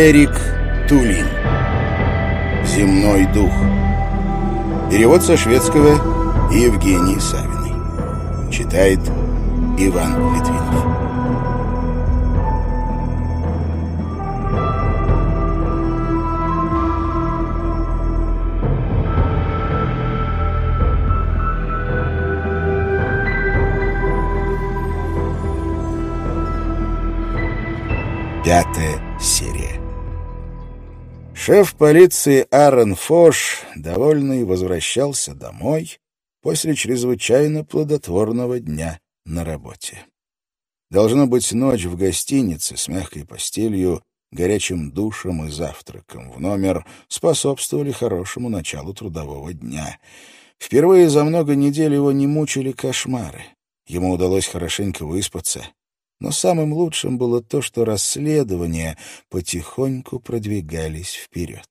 Эрик Тулин. «Земной дух» Перевод со шведского Евгений Савиной. Читает Иван Литвинов. Серия. Шеф полиции Аарон Фош, довольный, возвращался домой после чрезвычайно плодотворного дня на работе. Должно быть ночь в гостинице с мягкой постелью, горячим душем и завтраком в номер способствовали хорошему началу трудового дня. Впервые за много недель его не мучили кошмары. Ему удалось хорошенько выспаться. Но самым лучшим было то, что расследования потихоньку продвигались вперед.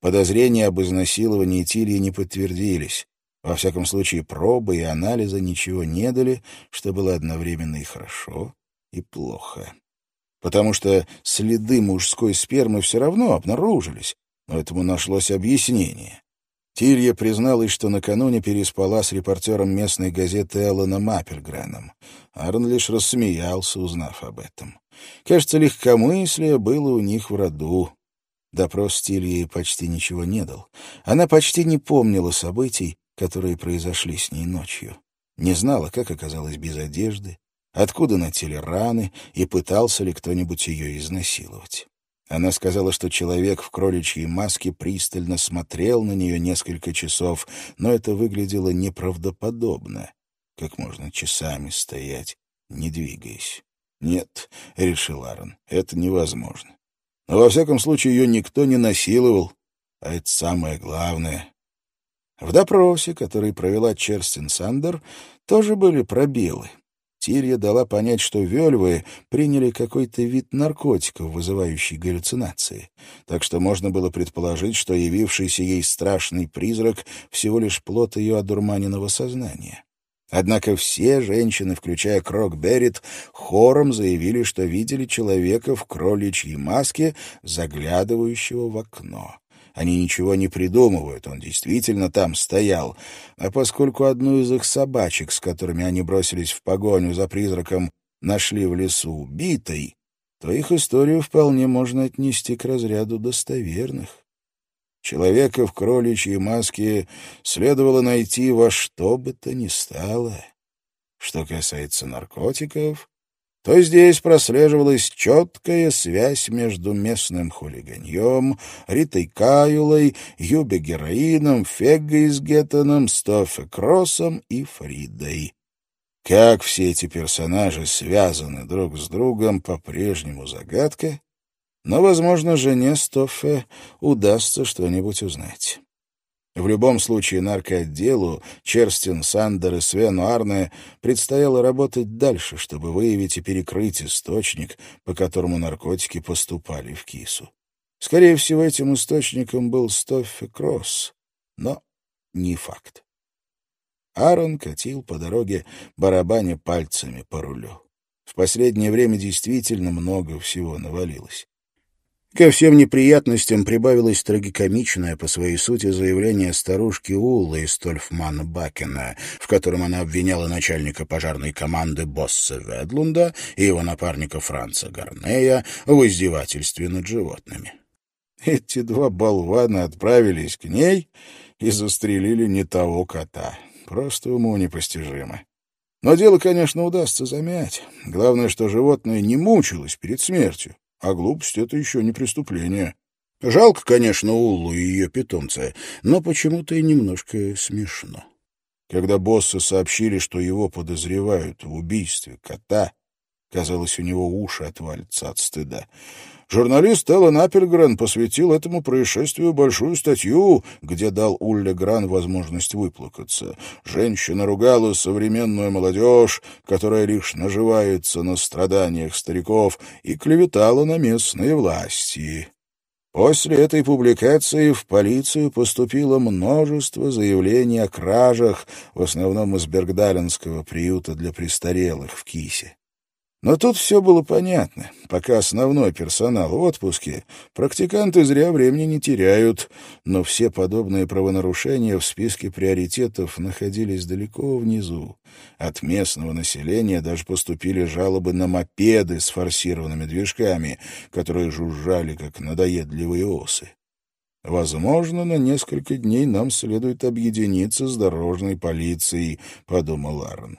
Подозрения об изнасиловании Тильи не подтвердились. Во всяком случае, пробы и анализы ничего не дали, что было одновременно и хорошо, и плохо. Потому что следы мужской спермы все равно обнаружились, но этому нашлось объяснение. Тилья призналась, что накануне переспала с репортером местной газеты Элланом Аппельгреном. Арн лишь рассмеялся, узнав об этом. Кажется, легкомыслие было у них в роду. Допрос Тильи почти ничего не дал. Она почти не помнила событий, которые произошли с ней ночью. Не знала, как оказалась без одежды, откуда на теле раны и пытался ли кто-нибудь ее изнасиловать. Она сказала, что человек в кроличьей маске пристально смотрел на нее несколько часов, но это выглядело неправдоподобно. Как можно часами стоять, не двигаясь? «Нет», — решил Аарон, — «это невозможно. Но во всяком случае ее никто не насиловал, а это самое главное». В допросе, который провела Черстин Сандер, тоже были пробелы. Тирья дала понять, что вельвы приняли какой-то вид наркотиков, вызывающий галлюцинации. Так что можно было предположить, что явившийся ей страшный призрак всего лишь плод ее одурманенного сознания. Однако все женщины, включая Крок Беррит, хором заявили, что видели человека в кроличьей маске, заглядывающего в окно. Они ничего не придумывают, он действительно там стоял. А поскольку одну из их собачек, с которыми они бросились в погоню за призраком, нашли в лесу убитой, то их историю вполне можно отнести к разряду достоверных. Человека в кроличьей маске следовало найти во что бы то ни стало. Что касается наркотиков, то здесь прослеживалась четкая связь между местным хулиганьем, Ритой Каюлой, Юбе Героином, Феггой с Геттоном, Стоффе Кроссом и Фридой. Как все эти персонажи связаны друг с другом, по-прежнему загадка, но, возможно, жене Стоффе удастся что-нибудь узнать. В любом случае наркоотделу Черстин, Сандер и Свену Арне предстояло работать дальше, чтобы выявить и перекрыть источник, по которому наркотики поступали в кису. Скорее всего, этим источником был Стоффи Кросс, но не факт. Аарон катил по дороге, барабаня пальцами по рулю. В последнее время действительно много всего навалилось. Ко всем неприятностям прибавилось трагикомичное по своей сути заявление старушки Уллы из Тольфмана Бакена, в котором она обвиняла начальника пожарной команды Босса Ведлунда и его напарника Франца Гарнея в издевательстве над животными. Эти два болвана отправились к ней и застрелили не того кота. Просто уму непостижимо. Но дело, конечно, удастся замять. Главное, что животное не мучилось перед смертью. А глупость — это еще не преступление. Жалко, конечно, Уллу и ее питомца, но почему-то и немножко смешно. Когда боссы сообщили, что его подозревают в убийстве кота, казалось, у него уши отвалятся от стыда. Журналист Эллен Аппельгрен посвятил этому происшествию большую статью, где дал Улле Гран возможность выплакаться. Женщина ругала современную молодежь, которая лишь наживается на страданиях стариков, и клеветала на местные власти. После этой публикации в полицию поступило множество заявлений о кражах, в основном из Бергдаленского приюта для престарелых в Кисе. Но тут все было понятно. Пока основной персонал в отпуске, практиканты зря времени не теряют, но все подобные правонарушения в списке приоритетов находились далеко внизу. От местного населения даже поступили жалобы на мопеды с форсированными движками, которые жужжали, как надоедливые осы. «Возможно, на несколько дней нам следует объединиться с дорожной полицией», — подумал Аарон.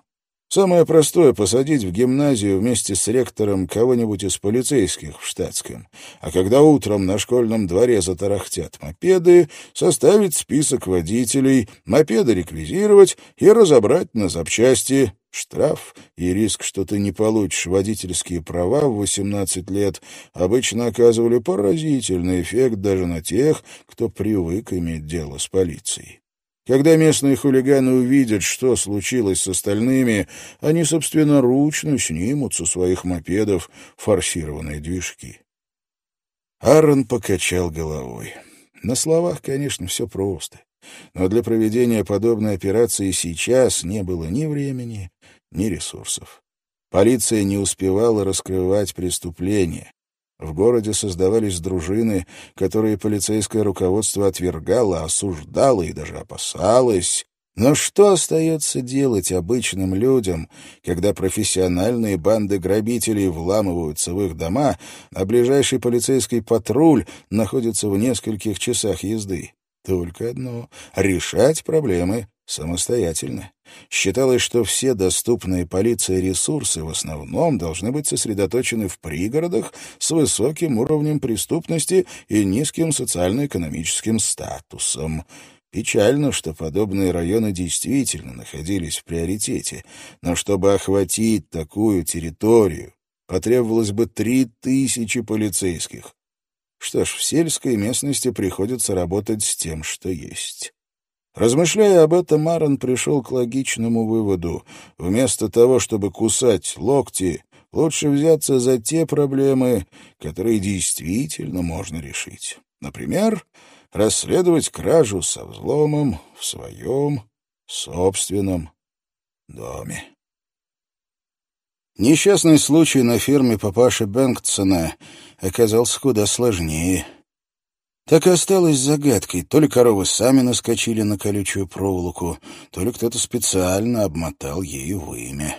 Самое простое — посадить в гимназию вместе с ректором кого-нибудь из полицейских в штатском. А когда утром на школьном дворе затарахтят мопеды, составить список водителей, мопеды реквизировать и разобрать на запчасти. Штраф и риск, что ты не получишь водительские права в 18 лет, обычно оказывали поразительный эффект даже на тех, кто привык иметь дело с полицией. Когда местные хулиганы увидят, что случилось с остальными, они собственноручно снимут со своих мопедов форсированные движки. Аарон покачал головой. На словах, конечно, все просто. Но для проведения подобной операции сейчас не было ни времени, ни ресурсов. Полиция не успевала раскрывать преступления. В городе создавались дружины, которые полицейское руководство отвергало, осуждало и даже опасалось. Но что остается делать обычным людям, когда профессиональные банды грабителей вламываются в их дома, а ближайший полицейский патруль находится в нескольких часах езды? Только одно — решать проблемы самостоятельно. Считалось, что все доступные полиции ресурсы в основном должны быть сосредоточены в пригородах с высоким уровнем преступности и низким социально-экономическим статусом. Печально, что подобные районы действительно находились в приоритете, но чтобы охватить такую территорию, потребовалось бы три тысячи полицейских. Что ж, в сельской местности приходится работать с тем, что есть. Размышляя об этом, Аарон пришел к логичному выводу. Вместо того, чтобы кусать локти, лучше взяться за те проблемы, которые действительно можно решить. Например, расследовать кражу со взломом в своем собственном доме. Несчастный случай на ферме папаши Бэнктсона оказался куда сложнее — так и осталось загадкой. То ли коровы сами наскочили на колючую проволоку, то ли кто-то специально обмотал ею вымя.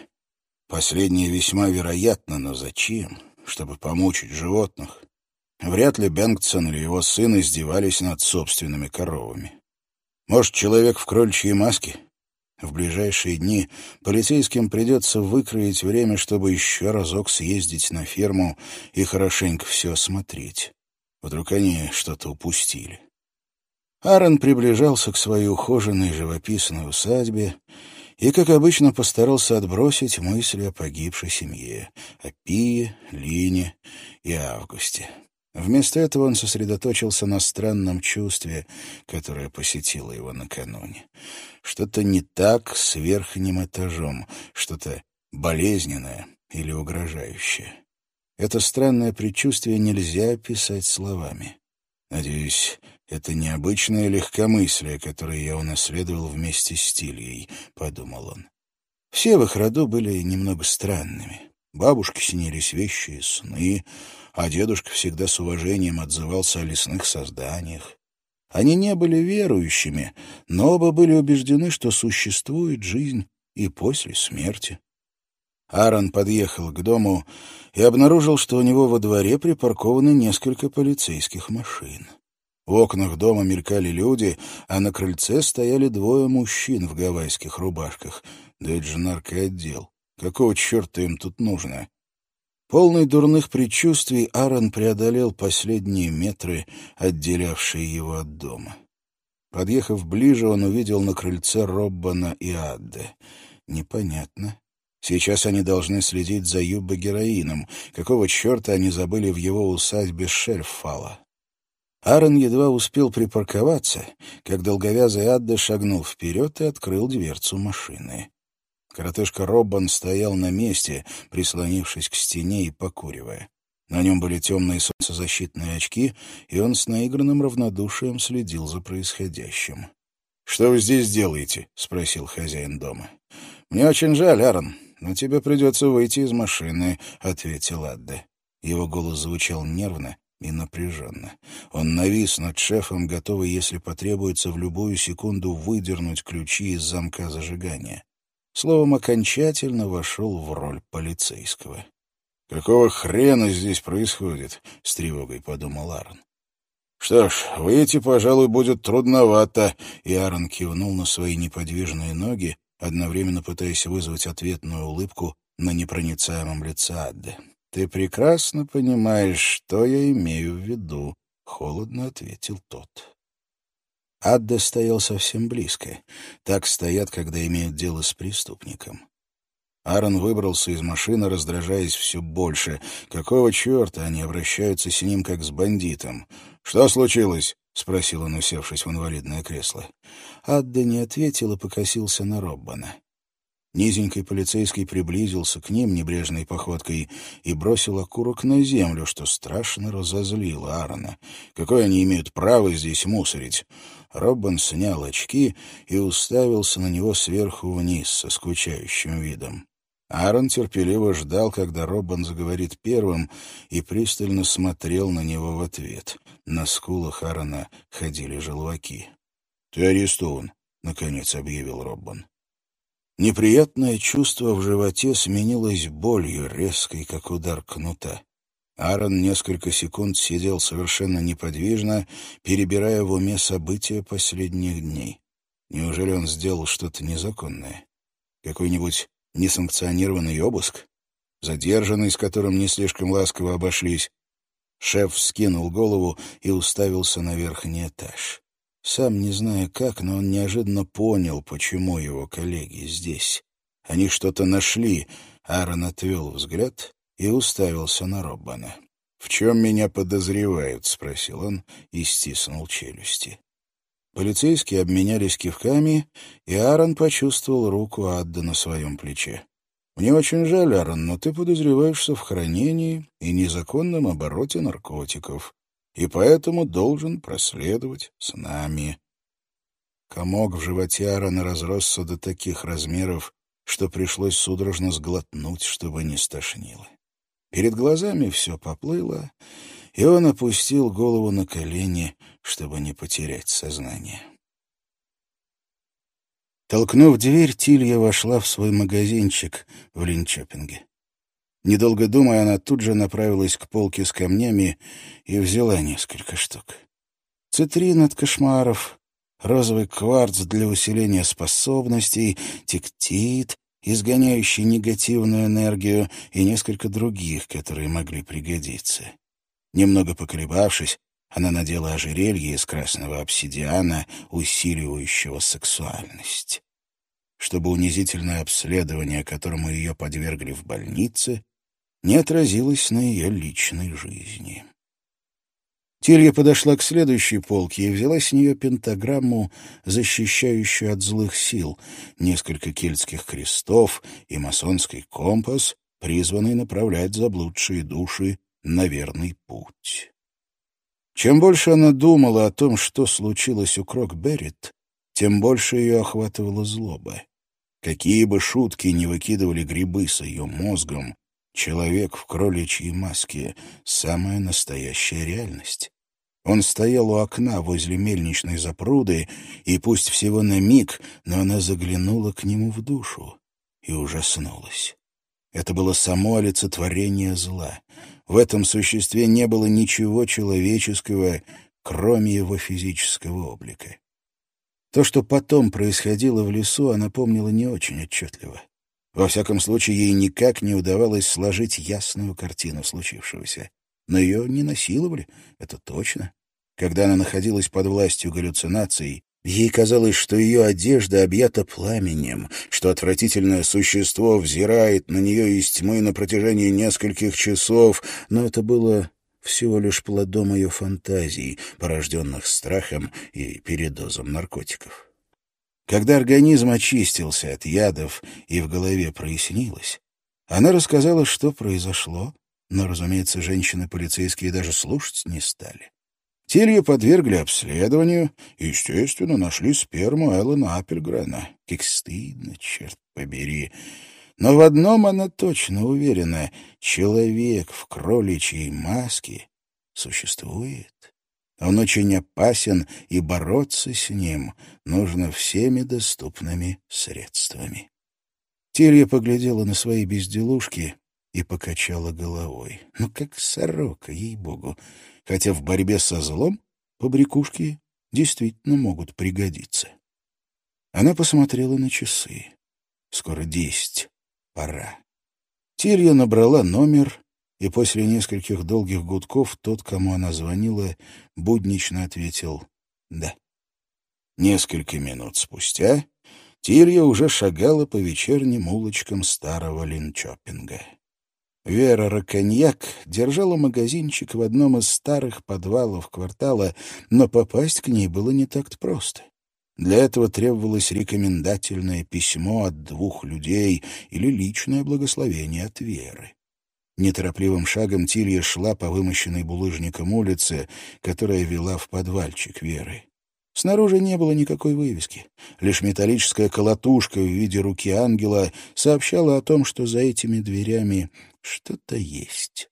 Последнее весьма вероятно, но зачем? Чтобы помучить животных. Вряд ли Бенгтсон или его сын издевались над собственными коровами. Может, человек в крольчьей маске? В ближайшие дни полицейским придется выкроить время, чтобы еще разок съездить на ферму и хорошенько все осмотреть. Вдруг они что-то упустили. Аарон приближался к своей ухоженной живописной усадьбе и, как обычно, постарался отбросить мысли о погибшей семье, о Пие, Лине и Августе. Вместо этого он сосредоточился на странном чувстве, которое посетило его накануне. Что-то не так с верхним этажом, что-то болезненное или угрожающее. Это странное предчувствие нельзя описать словами. Надеюсь, это необычное легкомыслие, которое я унаследовал вместе с Тильей, — подумал он. Все в их роду были немного странными. Бабушке снились вещи и сны, а дедушка всегда с уважением отзывался о лесных созданиях. Они не были верующими, но оба были убеждены, что существует жизнь и после смерти. Аарон подъехал к дому и обнаружил, что у него во дворе припаркованы несколько полицейских машин. В окнах дома мелькали люди, а на крыльце стояли двое мужчин в гавайских рубашках. Да это же наркоотдел. Какого черта им тут нужно? Полный дурных предчувствий, Аарон преодолел последние метры, отделявшие его от дома. Подъехав ближе, он увидел на крыльце Роббана и Адде. Непонятно. Сейчас они должны следить за Юбба-героином. Какого черта они забыли в его усадьбе Шельфала? Аарон едва успел припарковаться, как долговязый Адда шагнул вперед и открыл дверцу машины. Коротышка Роббан стоял на месте, прислонившись к стене и покуривая. На нем были темные солнцезащитные очки, и он с наигранным равнодушием следил за происходящим. — Что вы здесь делаете? — спросил хозяин дома. — Мне очень жаль, Аарон. Но тебе придется выйти из машины», — ответил Адде. Его голос звучал нервно и напряженно. Он навис над шефом, готовый, если потребуется, в любую секунду выдернуть ключи из замка зажигания. Словом, окончательно вошел в роль полицейского. «Какого хрена здесь происходит?» — с тревогой подумал Аарон. «Что ж, выйти, пожалуй, будет трудновато», — и Аарон кивнул на свои неподвижные ноги, одновременно пытаясь вызвать ответную улыбку на непроницаемом лице Адды. «Ты прекрасно понимаешь, что я имею в виду», — холодно ответил тот. Адда стоял совсем близко. Так стоят, когда имеют дело с преступником. Аарон выбрался из машины, раздражаясь все больше. Какого черта они обращаются с ним, как с бандитом? «Что случилось?» — спросил он, усевшись в инвалидное кресло. Адда не ответил и покосился на Роббана. Низенький полицейский приблизился к ним небрежной походкой и бросил окурок на землю, что страшно разозлило Аарона. Какое они имеют право здесь мусорить? Роббан снял очки и уставился на него сверху вниз со скучающим видом. Аарон терпеливо ждал, когда Роббан заговорит первым, и пристально смотрел на него в ответ. На скулах Аарона ходили желваки. — Ты арестован, — наконец объявил Роббан. Неприятное чувство в животе сменилось болью, резкой, как удар кнута. Аарон несколько секунд сидел совершенно неподвижно, перебирая в уме события последних дней. Неужели он сделал что-то незаконное? Какой-нибудь Несанкционированный обыск? Задержанный, с которым не слишком ласково обошлись? Шеф вскинул голову и уставился на верхний этаж. Сам не зная как, но он неожиданно понял, почему его коллеги здесь. Они что-то нашли. Аарон отвел взгляд и уставился на Роббана. «В чем меня подозревают?» — спросил он и стиснул челюсти. Полицейские обменялись кивками, и Аарон почувствовал руку Адда на своем плече. «Мне очень жаль, Аарон, но ты подозреваешься в хранении и незаконном обороте наркотиков, и поэтому должен проследовать с нами». Комок в животе Аарона разросся до таких размеров, что пришлось судорожно сглотнуть, чтобы не стошнило. Перед глазами все поплыло, и он опустил голову на колени, чтобы не потерять сознание. Толкнув дверь, Тилья вошла в свой магазинчик в Линчопинге. Недолго думая, она тут же направилась к полке с камнями и взяла несколько штук. Цитрин от кошмаров, розовый кварц для усиления способностей, тектит, изгоняющий негативную энергию и несколько других, которые могли пригодиться. Немного поколебавшись, она надела ожерелье из красного обсидиана, усиливающего сексуальность. Чтобы унизительное обследование, которому ее подвергли в больнице, не отразилось на ее личной жизни. Тилья подошла к следующей полке и взяла с нее пентаграмму, защищающую от злых сил, несколько кельтских крестов и масонский компас, призванный направлять заблудшие души на верный путь. Чем больше она думала о том, что случилось у Крокберрит, тем больше ее охватывала злоба. Какие бы шутки ни выкидывали грибы с ее мозгом, человек в кроличьей маске — самая настоящая реальность. Он стоял у окна возле мельничной запруды, и пусть всего на миг, но она заглянула к нему в душу и ужаснулась. Это было само олицетворение зла. В этом существе не было ничего человеческого, кроме его физического облика. То, что потом происходило в лесу, она помнила не очень отчетливо. Во всяком случае, ей никак не удавалось сложить ясную картину случившегося. Но ее не насиловали, это точно. Когда она находилась под властью галлюцинаций, Ей казалось, что ее одежда объята пламенем, что отвратительное существо взирает на нее из тьмы на протяжении нескольких часов, но это было всего лишь плодом ее фантазий, порожденных страхом и передозом наркотиков. Когда организм очистился от ядов и в голове прояснилось, она рассказала, что произошло, но, разумеется, женщины-полицейские даже слушать не стали. Тилью подвергли обследованию и, естественно, нашли сперму Эллена Аппельгрена. Как стыдно, черт побери. Но в одном она точно уверена — человек в кроличьей маске существует. Он очень опасен, и бороться с ним нужно всеми доступными средствами. Тилья поглядела на свои безделушки и покачала головой. Ну, как сорока, ей-богу. Хотя в борьбе со злом побрякушки действительно могут пригодиться. Она посмотрела на часы. Скоро десять. Пора. Тилья набрала номер, и после нескольких долгих гудков тот, кому она звонила, буднично ответил «да». Несколько минут спустя Тилья уже шагала по вечерним улочкам старого Линчопинга. Вера Раконьяк держала магазинчик в одном из старых подвалов квартала, но попасть к ней было не так-то просто. Для этого требовалось рекомендательное письмо от двух людей или личное благословение от Веры. Неторопливым шагом Тилья шла по вымощенной булыжником улице, которая вела в подвальчик Веры. Снаружи не было никакой вывески. Лишь металлическая колотушка в виде руки ангела сообщала о том, что за этими дверями что-то есть.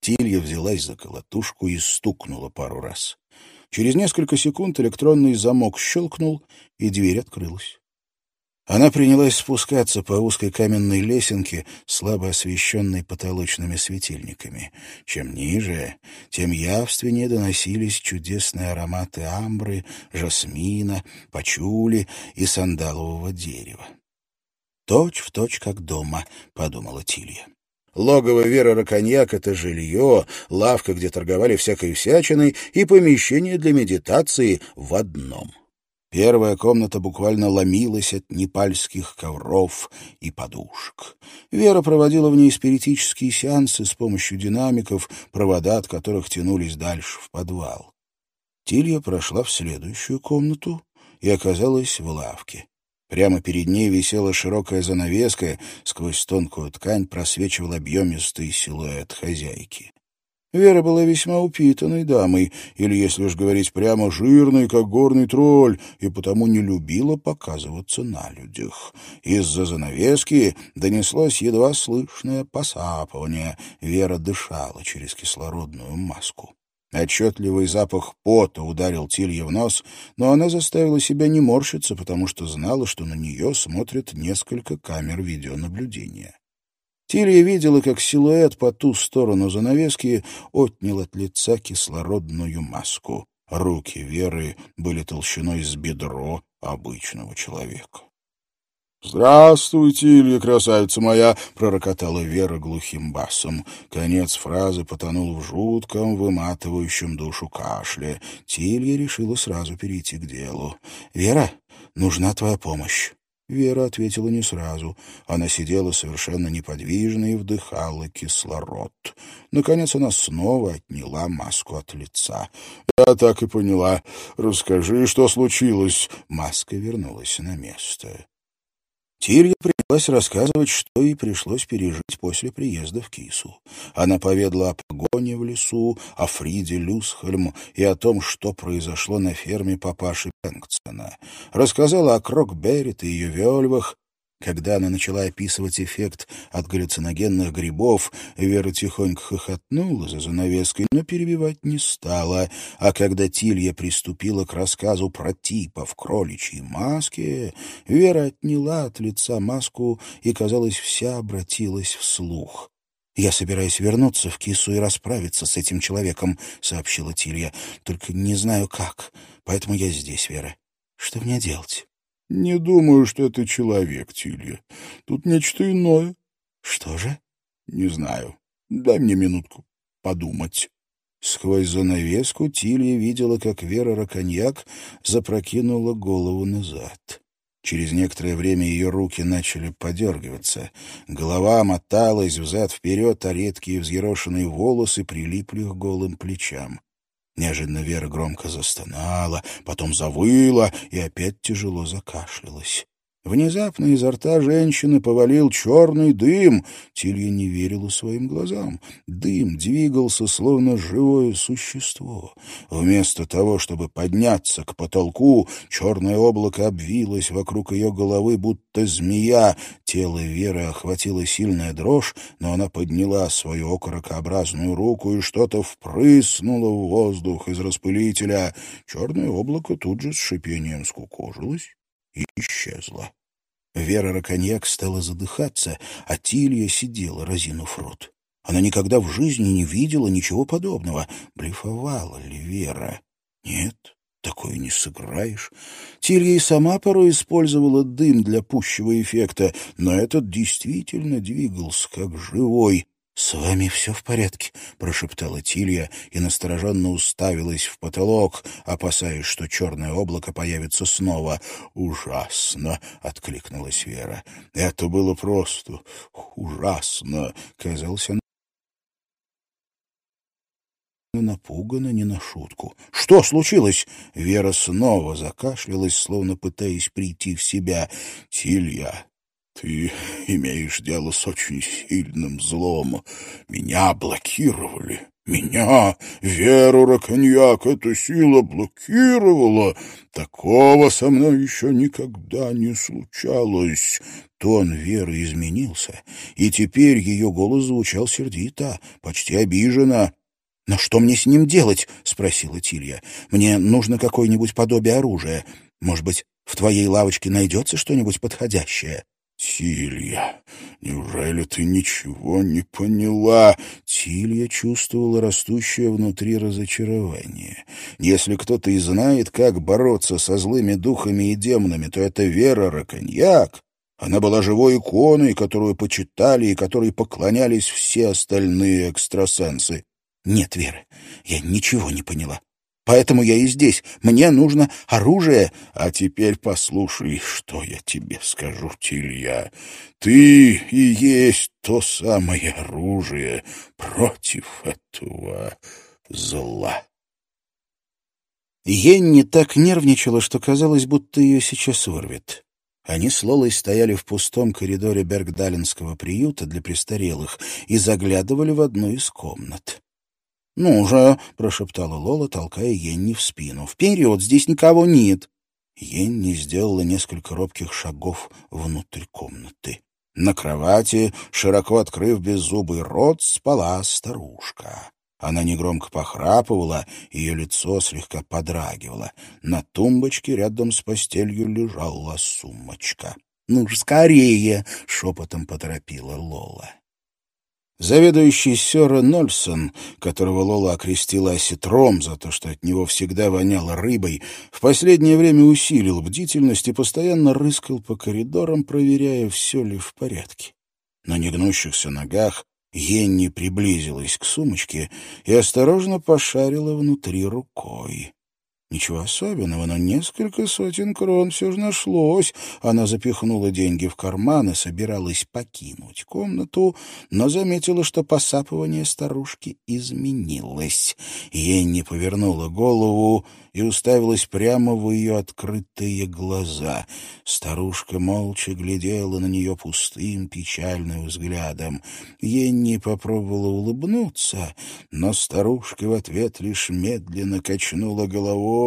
Тилья взялась за колотушку и стукнула пару раз. Через несколько секунд электронный замок щелкнул, и дверь открылась. Она принялась спускаться по узкой каменной лесенке, слабо освещенной потолочными светильниками. Чем ниже, тем явственнее доносились чудесные ароматы амбры, жасмина, пачули и сандалового дерева. «Точь в точь, как дома», — подумала Тилья. Логово Веры Раконьяк — это жилье, лавка, где торговали всякой всячиной, и помещение для медитации в одном. Первая комната буквально ломилась от непальских ковров и подушек. Вера проводила в ней спиритические сеансы с помощью динамиков, провода от которых тянулись дальше в подвал. Тилья прошла в следующую комнату и оказалась в лавке. Прямо перед ней висела широкая занавеска, сквозь тонкую ткань просвечивал объемистый силуэт хозяйки. Вера была весьма упитанной дамой, или, если уж говорить прямо, жирной, как горный тролль, и потому не любила показываться на людях. Из-за занавески донеслось едва слышное посапывание. Вера дышала через кислородную маску. Отчетливый запах пота ударил Тилье в нос, но она заставила себя не морщиться, потому что знала, что на нее смотрят несколько камер видеонаблюдения. Тилья видела, как силуэт по ту сторону занавески отнял от лица кислородную маску. Руки Веры были толщиной с бедро обычного человека. «Здравствуйте, Илья, красавица моя!» — пророкотала Вера глухим басом. Конец фразы потонул в жутком, выматывающем душу кашле. Тилья решила сразу перейти к делу. «Вера, нужна твоя помощь». Вера ответила не сразу. Она сидела совершенно неподвижно и вдыхала кислород. Наконец она снова отняла маску от лица. «Я так и поняла. Расскажи, что случилось?» Маска вернулась на место. Тилья принялась рассказывать, что ей пришлось пережить после приезда в Кису. Она поведала о погоне в лесу, о Фриде Люсхельм и о том, что произошло на ферме папаши Пенксона. Рассказала о Крокберрит и ее вельвах, когда она начала описывать эффект от галлюциногенных грибов, Вера тихонько хохотнула за занавеской, но перебивать не стала. А когда Тилья приступила к рассказу про типа в кроличьей маске, Вера отняла от лица маску и, казалось, вся обратилась вслух. «Я собираюсь вернуться в кису и расправиться с этим человеком», — сообщила Тилья. «Только не знаю как, поэтому я здесь, Вера. Что мне делать?» — Не думаю, что это человек, Тилья. Тут нечто иное. — Что же? — Не знаю. Дай мне минутку подумать. Сквозь занавеску Тилья видела, как Вера Раконьяк запрокинула голову назад. Через некоторое время ее руки начали подергиваться. Голова моталась взад-вперед, а редкие взъерошенные волосы прилипли к голым плечам. Неожиданно Вера громко застонала, потом завыла и опять тяжело закашлялась. Внезапно изо рта женщины повалил черный дым. Тилья не верила своим глазам. Дым двигался, словно живое существо. Вместо того, чтобы подняться к потолку, черное облако обвилось вокруг ее головы, будто змея. Тело Веры охватила сильная дрожь, но она подняла свою окорокообразную руку и что-то впрыснуло в воздух из распылителя. Черное облако тут же с шипением скукожилось и исчезла. Вера Раконьяк стала задыхаться, а Тилья сидела, разинув рот. Она никогда в жизни не видела ничего подобного. Блефовала ли Вера? Нет, такое не сыграешь. Тилья и сама порой использовала дым для пущего эффекта, но этот действительно двигался как живой. «С вами все в порядке», — прошептала Тилья и настороженно уставилась в потолок, опасаясь, что черное облако появится снова. «Ужасно!» — откликнулась Вера. «Это было просто ужасно!» — казалось, она напугана не на шутку. «Что случилось?» Вера снова закашлялась, словно пытаясь прийти в себя. «Тилья, ты имеешь дело с очень сильным злом. Меня блокировали. Меня, Веру Раконьяк, эта сила блокировала. Такого со мной еще никогда не случалось. Тон Веры изменился, и теперь ее голос звучал сердито, почти обиженно. «Но что мне с ним делать?» — спросила Тилья. «Мне нужно какое-нибудь подобие оружия. Может быть, в твоей лавочке найдется что-нибудь подходящее?» «Тилья, неужели ты ничего не поняла?» Тилья чувствовала растущее внутри разочарование. Если кто-то и знает, как бороться со злыми духами и демонами, то это Вера Раконьяк. Она была живой иконой, которую почитали и которой поклонялись все остальные экстрасенсы. «Нет, Вера, я ничего не поняла. Поэтому я и здесь. Мне нужно оружие. А теперь послушай, что я тебе скажу, Тилья. Ты и есть то самое оружие против этого зла. Енни так нервничала, что казалось, будто ее сейчас вырвет. Они с Лолой стояли в пустом коридоре Бергдалинского приюта для престарелых и заглядывали в одну из комнат. «Ну же!» — прошептала Лола, толкая Енни в спину. «Вперед! Здесь никого нет!» Енни сделала несколько робких шагов внутрь комнаты. На кровати, широко открыв беззубый рот, спала старушка. Она негромко похрапывала, ее лицо слегка подрагивало. На тумбочке рядом с постелью лежала сумочка. «Ну ж, скорее!» — шепотом поторопила Лола. Заведующий Сёра Нольсон, которого Лола окрестила осетром за то, что от него всегда воняло рыбой, в последнее время усилил бдительность и постоянно рыскал по коридорам, проверяя, все ли в порядке. На негнущихся ногах Енни приблизилась к сумочке и осторожно пошарила внутри рукой. Ничего особенного, но несколько сотен крон все же нашлось. Она запихнула деньги в карман и собиралась покинуть комнату, но заметила, что посапывание старушки изменилось. Ей не повернула голову и уставилась прямо в ее открытые глаза. Старушка молча глядела на нее пустым, печальным взглядом. Енни попробовала улыбнуться, но старушка в ответ лишь медленно качнула головой,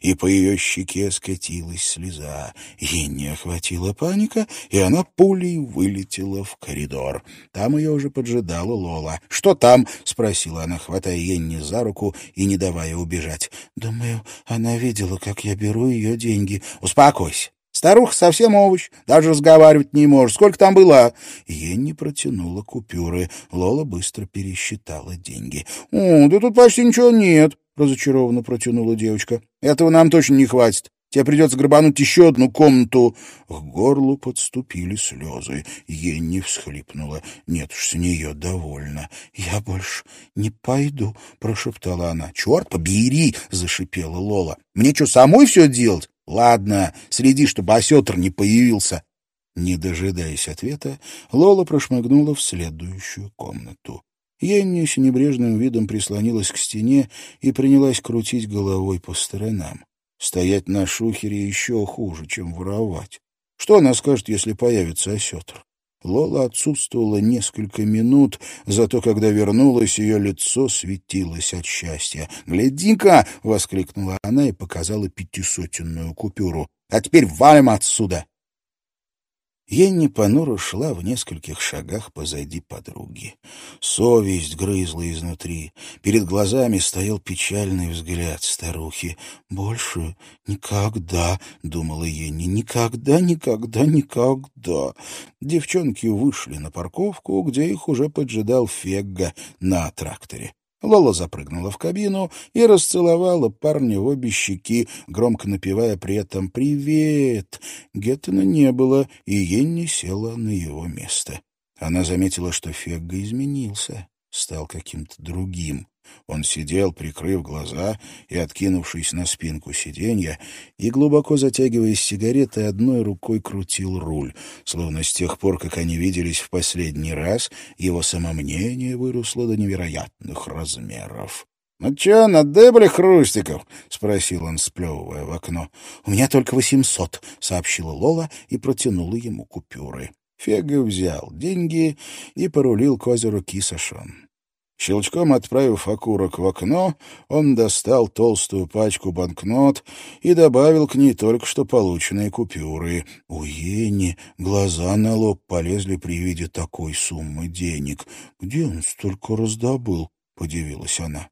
и по ее щеке скатилась слеза. Енни охватила паника, и она пулей вылетела в коридор. Там ее уже поджидала Лола. «Что там?» — спросила она, хватая Енни за руку и не давая убежать. «Думаю, Думаю, она видела, как я беру ее деньги. Успокойся. Старуха совсем овощ, даже разговаривать не может. Сколько там было? Енни протянула купюры. Лола быстро пересчитала деньги. — О, да тут почти ничего нет, — разочарованно протянула девочка. — Этого нам точно не хватит. Тебе придется грабануть еще одну комнату. К горлу подступили слезы. Енни всхлипнула. Нет уж, с нее довольно. Я больше не пойду, прошептала она. Черт побери, зашипела Лола. Мне что, самой все делать? Ладно, следи, чтобы осетр не появился. Не дожидаясь ответа, Лола прошмыгнула в следующую комнату. Енни с небрежным видом прислонилась к стене и принялась крутить головой по сторонам. Стоять на шухере еще хуже, чем воровать. Что она скажет, если появится осетр? Лола отсутствовала несколько минут, зато когда вернулась, ее лицо светилось от счастья. «Гляди-ка!» — воскликнула она и показала пятисотенную купюру. «А теперь валим отсюда!» Енни понуро шла в нескольких шагах позади подруги. Совесть грызла изнутри. Перед глазами стоял печальный взгляд старухи. «Больше никогда», — думала Енни, — «никогда, никогда, никогда». Девчонки вышли на парковку, где их уже поджидал Фегга на тракторе. Лола запрыгнула в кабину и расцеловала парня в обе щеки, громко напевая при этом «Привет!». Геттена не было, и Енни села на его место. Она заметила, что Фегга изменился, стал каким-то другим. Он сидел, прикрыв глаза и откинувшись на спинку сиденья, и, глубоко затягиваясь сигаретой, одной рукой крутил руль, словно с тех пор, как они виделись в последний раз, его самомнение выросло до невероятных размеров. «Ну чё, надыбали хрустиков?» — спросил он, сплевывая в окно. «У меня только восемьсот», — сообщила Лола и протянула ему купюры. Фега взял деньги и порулил к озеру Кисашон. Щелчком отправив окурок в окно, он достал толстую пачку банкнот и добавил к ней только что полученные купюры. У Ени глаза на лоб полезли при виде такой суммы денег. «Где он столько раздобыл?» — подивилась она.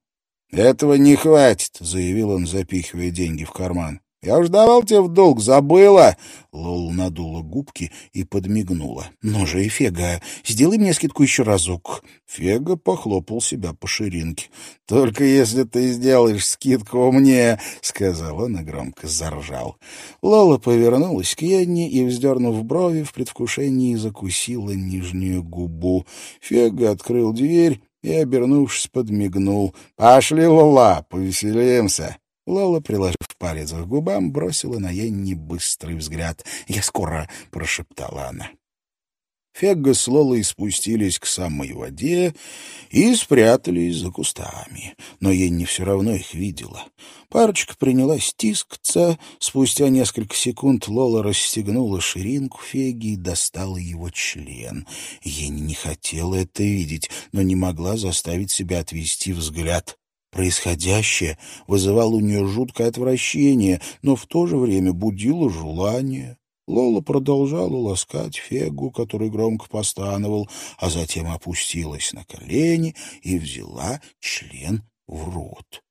«Этого не хватит», — заявил он, запихивая деньги в карман. «Я уж давал тебе в долг, забыла!» Лол надула губки и подмигнула. «Ну же, Фега, сделай мне скидку еще разок». Фега похлопал себя по ширинке. «Только если ты сделаешь скидку мне», — сказал он и громко заржал. Лола повернулась к Янне и, вздернув брови, в предвкушении закусила нижнюю губу. Фега открыл дверь и, обернувшись, подмигнул. «Пошли, Лола, повеселимся!» Лола, приложив палец к губам, бросила на Енни быстрый взгляд. «Я скоро», — прошептала она. Фегга с Лолой спустились к самой воде и спрятались за кустами. Но Енни все равно их видела. Парочка принялась тискаться. Спустя несколько секунд Лола расстегнула ширинку Феги и достала его член. Енни не хотела это видеть, но не могла заставить себя отвести взгляд. Происходящее вызывало у нее жуткое отвращение, но в то же время будило желание. Лола продолжала ласкать Фегу, который громко постановал, а затем опустилась на колени и взяла член в рот.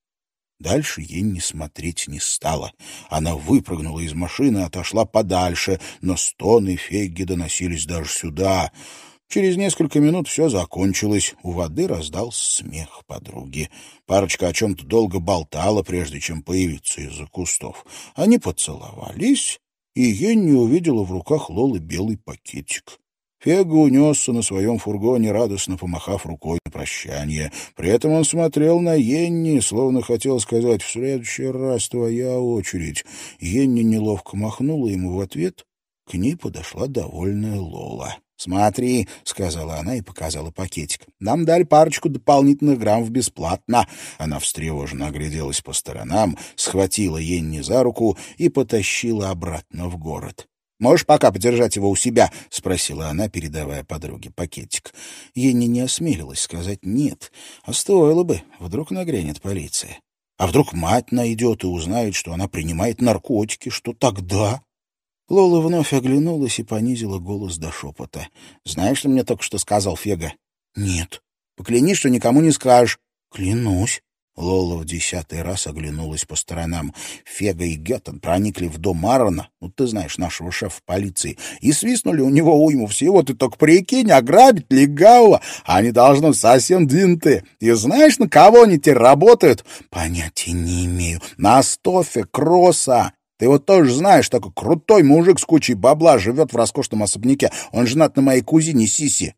Дальше ей не смотреть не стало. Она выпрыгнула из машины отошла подальше, но стоны Фегги доносились даже сюда — Через несколько минут все закончилось. У воды раздался смех подруги. Парочка о чем-то долго болтала, прежде чем появиться из-за кустов. Они поцеловались, и Енни увидела в руках Лолы белый пакетик. Фега унесся на своем фургоне, радостно помахав рукой на прощание. При этом он смотрел на Енни, словно хотел сказать «В следующий раз твоя очередь». Енни неловко махнула ему в ответ. К ней подошла довольная Лола. «Смотри», — сказала она и показала пакетик. «Нам дали парочку дополнительных граммов бесплатно». Она встревоженно огляделась по сторонам, схватила Енни за руку и потащила обратно в город. «Можешь пока подержать его у себя?» — спросила она, передавая подруге пакетик. Енни не осмелилась сказать «нет», а стоило бы, вдруг нагрянет полиция. А вдруг мать найдет и узнает, что она принимает наркотики, что тогда? Лола вновь оглянулась и понизила голос до шепота. «Знаешь, что мне только что сказал Фега?» «Нет». «Поклянись, что никому не скажешь». «Клянусь». Лола в десятый раз оглянулась по сторонам. Фега и Геттон проникли в дом Аарона, ну, ты знаешь, нашего шефа полиции, и свистнули у него уйму всего. Ты только прикинь, ограбить легавого. Они должны совсем двинты. И знаешь, на кого они теперь работают? Понятия не имею. На Стофе Кросса. Ты вот тоже знаешь, такой крутой мужик с кучей бабла живет в роскошном особняке. Он женат на моей кузине Сиси.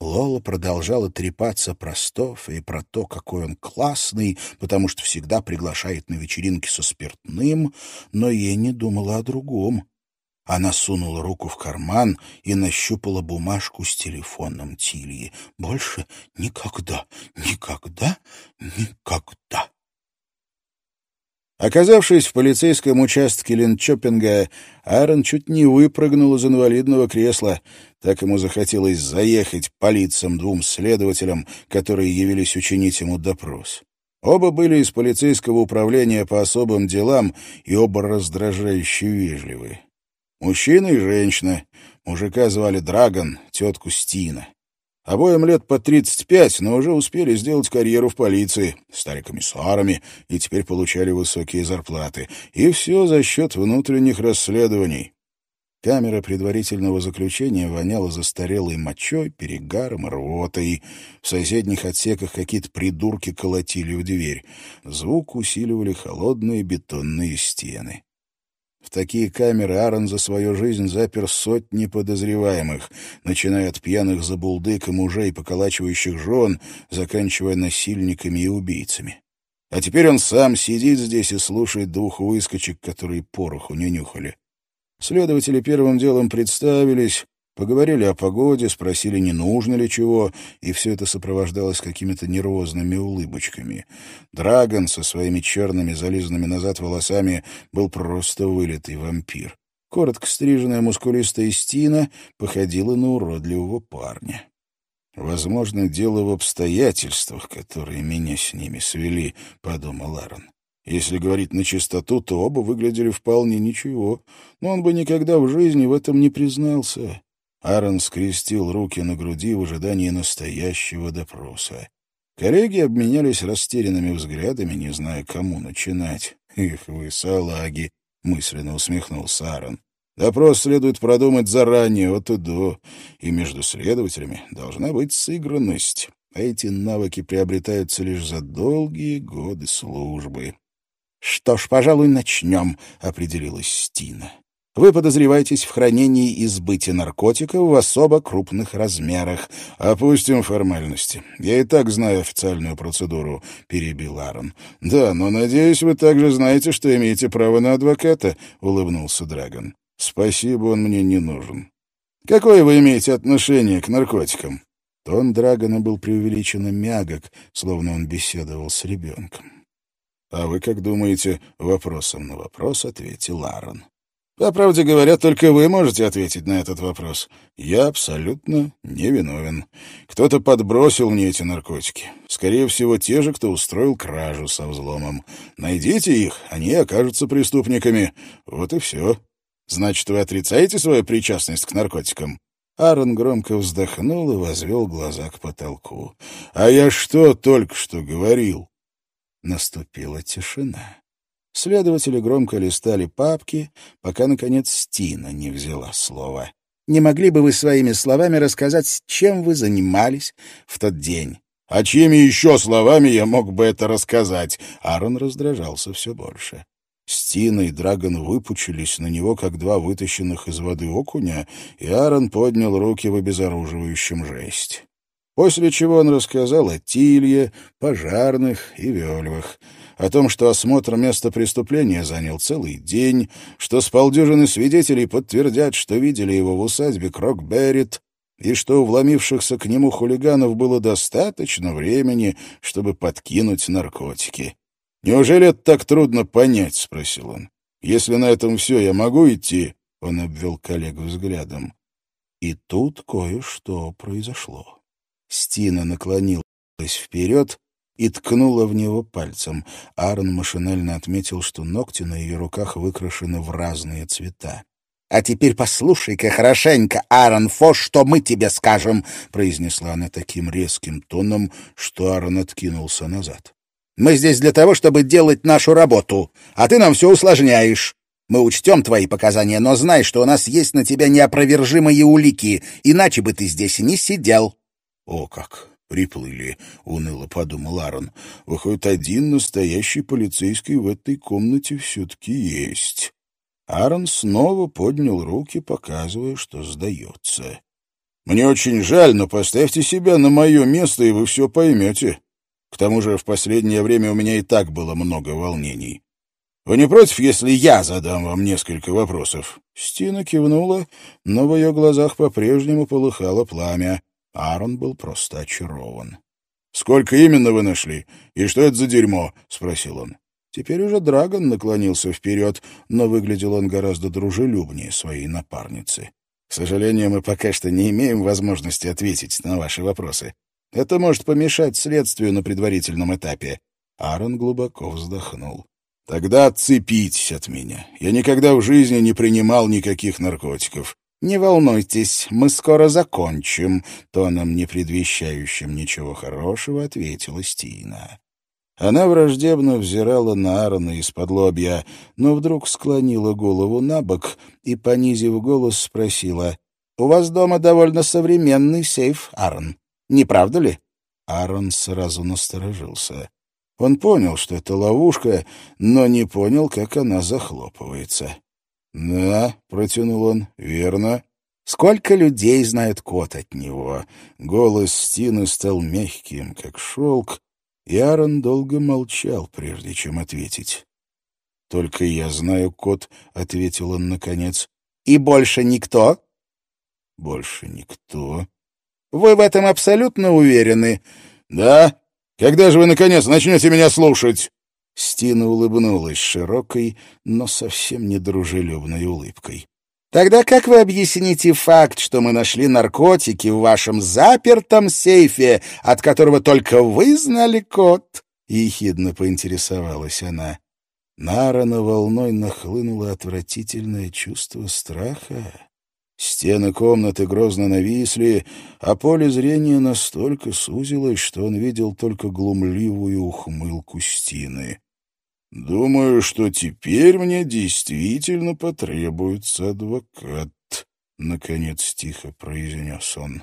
Лола продолжала трепаться про Стоф и про то, какой он классный, потому что всегда приглашает на вечеринки со спиртным, но ей не думала о другом. Она сунула руку в карман и нащупала бумажку с телефоном Тильи. Больше никогда, никогда, никогда. Оказавшись в полицейском участке Линчопинга, Аарон чуть не выпрыгнул из инвалидного кресла. Так ему захотелось заехать по лицам двум следователям, которые явились учинить ему допрос. Оба были из полицейского управления по особым делам и оба раздражающе вежливые. Мужчина и женщина. Мужика звали Драгон, тетку Стина. Обоим лет по 35, но уже успели сделать карьеру в полиции, стали комиссарами и теперь получали высокие зарплаты. И все за счет внутренних расследований. Камера предварительного заключения воняла застарелой мочой, перегаром рвотой. В соседних отсеках какие-то придурки колотили в дверь. Звук усиливали холодные бетонные стены. В такие камеры Аарон за свою жизнь запер сотни подозреваемых, начиная от пьяных забулдык и мужей, поколачивающих жен, заканчивая насильниками и убийцами. А теперь он сам сидит здесь и слушает двух выскочек, которые пороху не нюхали. Следователи первым делом представились, Поговорили о погоде, спросили, не нужно ли чего, и все это сопровождалось какими-то нервозными улыбочками. Драгон со своими черными, зализанными назад волосами был просто вылитый вампир. Коротко стриженная мускулистая Стина походила на уродливого парня. «Возможно, дело в обстоятельствах, которые меня с ними свели», — подумал Аарон. Если говорить на чистоту, то оба выглядели вполне ничего, но он бы никогда в жизни в этом не признался. Аарон скрестил руки на груди в ожидании настоящего допроса. Коллеги обменялись растерянными взглядами, не зная, кому начинать. «Их вы, салаги!» — мысленно усмехнулся Аарон. «Допрос следует продумать заранее, от и до, и между следователями должна быть сыгранность. Эти навыки приобретаются лишь за долгие годы службы». «Что ж, пожалуй, начнем», — определилась Стина. Вы подозреваетесь в хранении и сбытии наркотиков в особо крупных размерах. Опустим формальности. Я и так знаю официальную процедуру, — перебил Аарон. — Да, но, надеюсь, вы также знаете, что имеете право на адвоката, — улыбнулся Драгон. — Спасибо, он мне не нужен. Какое вы имеете отношение к наркотикам? Тон Драгона был преувеличенно мягок, словно он беседовал с ребенком. — А вы как думаете? — вопросом на вопрос ответил Аарон. По правде говоря, только вы можете ответить на этот вопрос. Я абсолютно невиновен. Кто-то подбросил мне эти наркотики. Скорее всего, те же, кто устроил кражу со взломом. Найдите их, они окажутся преступниками. Вот и все. Значит, вы отрицаете свою причастность к наркотикам? Аарон громко вздохнул и возвел глаза к потолку. «А я что только что говорил?» Наступила тишина. Следователи громко листали папки, пока, наконец, Стина не взяла слово. «Не могли бы вы своими словами рассказать, чем вы занимались в тот день?» «А чьими еще словами я мог бы это рассказать?» Аарон раздражался все больше. Стина и Драгон выпучились на него, как два вытащенных из воды окуня, и Аарон поднял руки в обезоруживающем жесть. После чего он рассказал о Тилье, пожарных и Вельвах о том, что осмотр места преступления занял целый день, что с полдюжины свидетелей подтвердят, что видели его в усадьбе Крокберрит, и что у вломившихся к нему хулиганов было достаточно времени, чтобы подкинуть наркотики. «Неужели это так трудно понять?» — спросил он. «Если на этом все, я могу идти?» — он обвел коллегу взглядом. И тут кое-что произошло. Стина наклонилась вперед и ткнула в него пальцем. Аарон машинально отметил, что ногти на ее руках выкрашены в разные цвета. «А теперь послушай-ка хорошенько, Аарон Фош, что мы тебе скажем!» — произнесла она таким резким тоном, что Аарон откинулся назад. «Мы здесь для того, чтобы делать нашу работу, а ты нам все усложняешь. Мы учтем твои показания, но знай, что у нас есть на тебя неопровержимые улики, иначе бы ты здесь не сидел». «О как! Приплыли, — уныло подумал Аарон. Выходит, один настоящий полицейский в этой комнате все-таки есть. Аарон снова поднял руки, показывая, что сдается. «Мне очень жаль, но поставьте себя на мое место, и вы все поймете. К тому же в последнее время у меня и так было много волнений. Вы не против, если я задам вам несколько вопросов?» Стина кивнула, но в ее глазах по-прежнему полыхало пламя. Аарон был просто очарован. «Сколько именно вы нашли? И что это за дерьмо?» — спросил он. Теперь уже Драгон наклонился вперед, но выглядел он гораздо дружелюбнее своей напарницы. «К сожалению, мы пока что не имеем возможности ответить на ваши вопросы. Это может помешать следствию на предварительном этапе». Аарон глубоко вздохнул. «Тогда отцепитесь от меня. Я никогда в жизни не принимал никаких наркотиков. «Не волнуйтесь, мы скоро закончим», — тоном, не предвещающим ничего хорошего, ответила Стина. Она враждебно взирала на Аарона из-под лобья, но вдруг склонила голову на бок и, понизив голос, спросила, «У вас дома довольно современный сейф, Аарон, не правда ли?» Аарон сразу насторожился. Он понял, что это ловушка, но не понял, как она захлопывается. «Да», — протянул он, — «верно». Сколько людей знает кот от него? Голос Стины стал мягким, как шелк, и Аарон долго молчал, прежде чем ответить. «Только я знаю кот», — ответил он наконец. «И больше никто?» «Больше никто». «Вы в этом абсолютно уверены?» «Да. Когда же вы, наконец, начнете меня слушать?» Стина улыбнулась широкой, но совсем недружелюбной улыбкой. «Тогда как вы объясните факт, что мы нашли наркотики в вашем запертом сейфе, от которого только вы знали код?» — ехидно поинтересовалась она. Нарана волной нахлынуло отвратительное чувство страха. Стены комнаты грозно нависли, а поле зрения настолько сузилось, что он видел только глумливую ухмылку Стины. «Думаю, что теперь мне действительно потребуется адвокат», — наконец тихо произнес он.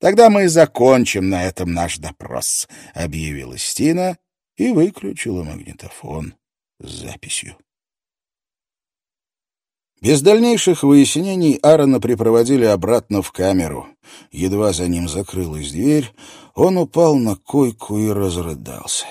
«Тогда мы закончим на этом наш допрос», — объявила Стина и выключила магнитофон с записью. Без дальнейших выяснений Аарона припроводили обратно в камеру. Едва за ним закрылась дверь, он упал на койку и разрыдался.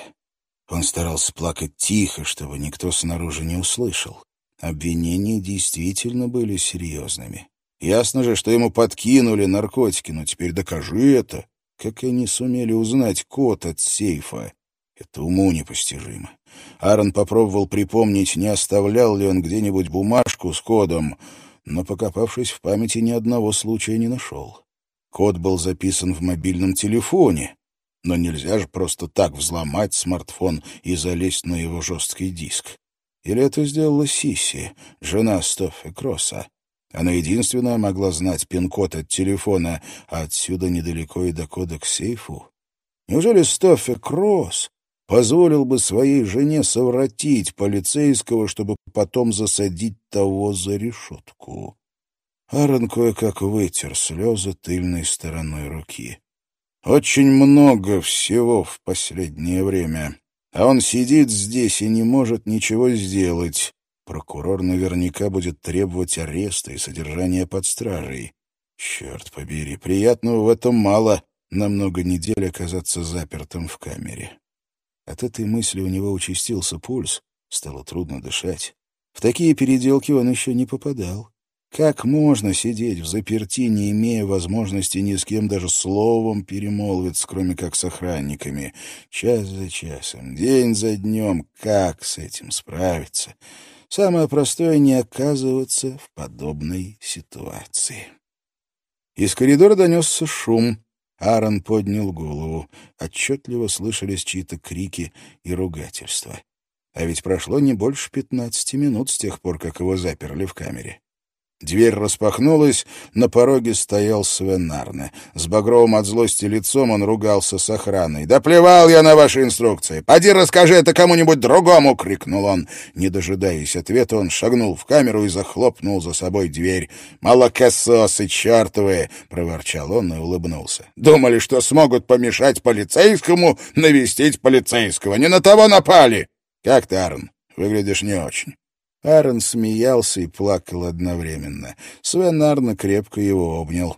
Он старался плакать тихо, чтобы никто снаружи не услышал. Обвинения действительно были серьезными. Ясно же, что ему подкинули наркотики, но теперь докажи это. Как они сумели узнать код от сейфа? Это уму непостижимо. Аарон попробовал припомнить, не оставлял ли он где-нибудь бумажку с кодом, но, покопавшись в памяти, ни одного случая не нашел. Код был записан в мобильном телефоне, но нельзя же просто так взломать смартфон и залезть на его жесткий диск. Или это сделала Сиси, жена Стоффи Кросса. Она единственная могла знать пин-код от телефона, а отсюда недалеко и до кода к сейфу. Неужели Стоффи Кросс позволил бы своей жене совратить полицейского, чтобы потом засадить того за решетку. Аарон кое-как вытер слезы тыльной стороной руки. Очень много всего в последнее время. А он сидит здесь и не может ничего сделать. Прокурор наверняка будет требовать ареста и содержания под стражей. Черт побери, приятного в этом мало на много недель оказаться запертым в камере. От этой мысли у него участился пульс, стало трудно дышать. В такие переделки он еще не попадал. Как можно сидеть в заперти, не имея возможности ни с кем даже словом перемолвиться, кроме как с охранниками? Час за часом, день за днем. Как с этим справиться? Самое простое — не оказываться в подобной ситуации. Из коридора донесся шум. Аарон поднял голову. Отчетливо слышались чьи-то крики и ругательства. А ведь прошло не больше пятнадцати минут с тех пор, как его заперли в камере. Дверь распахнулась, на пороге стоял Свен Арне. С багровым от злости лицом он ругался с охраной. «Да плевал я на ваши инструкции! Поди расскажи это кому-нибудь другому!» — крикнул он. Не дожидаясь ответа, он шагнул в камеру и захлопнул за собой дверь. «Молокососы чертовы!» — проворчал он и улыбнулся. «Думали, что смогут помешать полицейскому навестить полицейского. Не на того напали!» «Как ты, Арн? Выглядишь не очень». Аарон смеялся и плакал одновременно. Свен Арна крепко его обнял.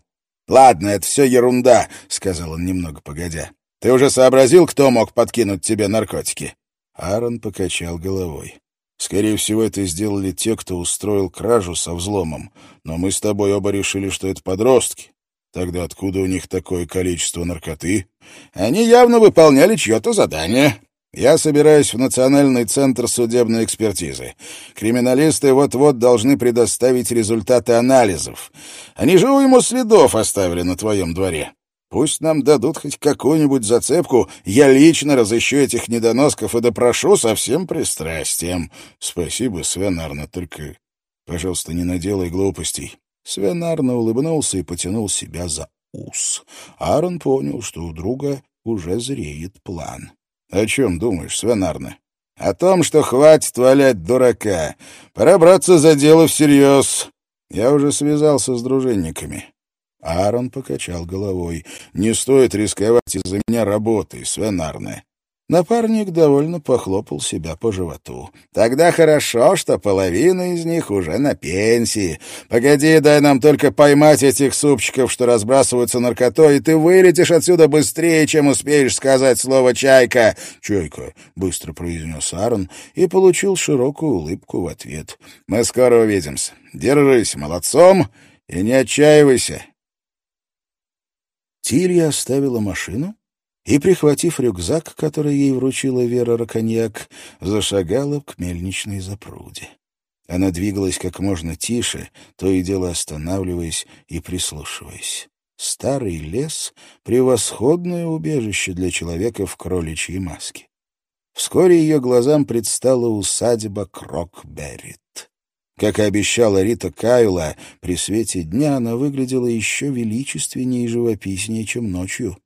«Ладно, это все ерунда», — сказал он немного погодя. «Ты уже сообразил, кто мог подкинуть тебе наркотики?» Аарон покачал головой. «Скорее всего, это сделали те, кто устроил кражу со взломом. Но мы с тобой оба решили, что это подростки. Тогда откуда у них такое количество наркоты? Они явно выполняли чье-то задание. Я собираюсь в Национальный центр судебной экспертизы. Криминалисты вот-вот должны предоставить результаты анализов. Они же уйму следов оставили на твоем дворе. Пусть нам дадут хоть какую-нибудь зацепку, я лично разыщу этих недоносков и допрошу со всем пристрастием. Спасибо, Свен Арна, только, пожалуйста, не наделай глупостей. Свен Арна улыбнулся и потянул себя за ус. Аарон понял, что у друга уже зреет план. — О чем думаешь, Свен Арна? — О том, что хватит валять дурака. Пора браться за дело всерьез. Я уже связался с дружинниками. Аарон покачал головой. «Не стоит рисковать из-за меня работой, свинарная». Напарник довольно похлопал себя по животу. «Тогда хорошо, что половина из них уже на пенсии. Погоди, дай нам только поймать этих супчиков, что разбрасываются наркотой, и ты вылетишь отсюда быстрее, чем успеешь сказать слово «чайка». «Чайка», — быстро произнес Аарон и получил широкую улыбку в ответ. «Мы скоро увидимся. Держись молодцом и не отчаивайся. Тилья оставила машину и, прихватив рюкзак, который ей вручила Вера Раконьяк, зашагала к мельничной запруде. Она двигалась как можно тише, то и дело останавливаясь и прислушиваясь. Старый лес — превосходное убежище для человека в кроличьей маске. Вскоре ее глазам предстала усадьба Крокберрит. Как и обещала Рита Кайла, при свете дня она выглядела еще величественнее и живописнее, чем ночью.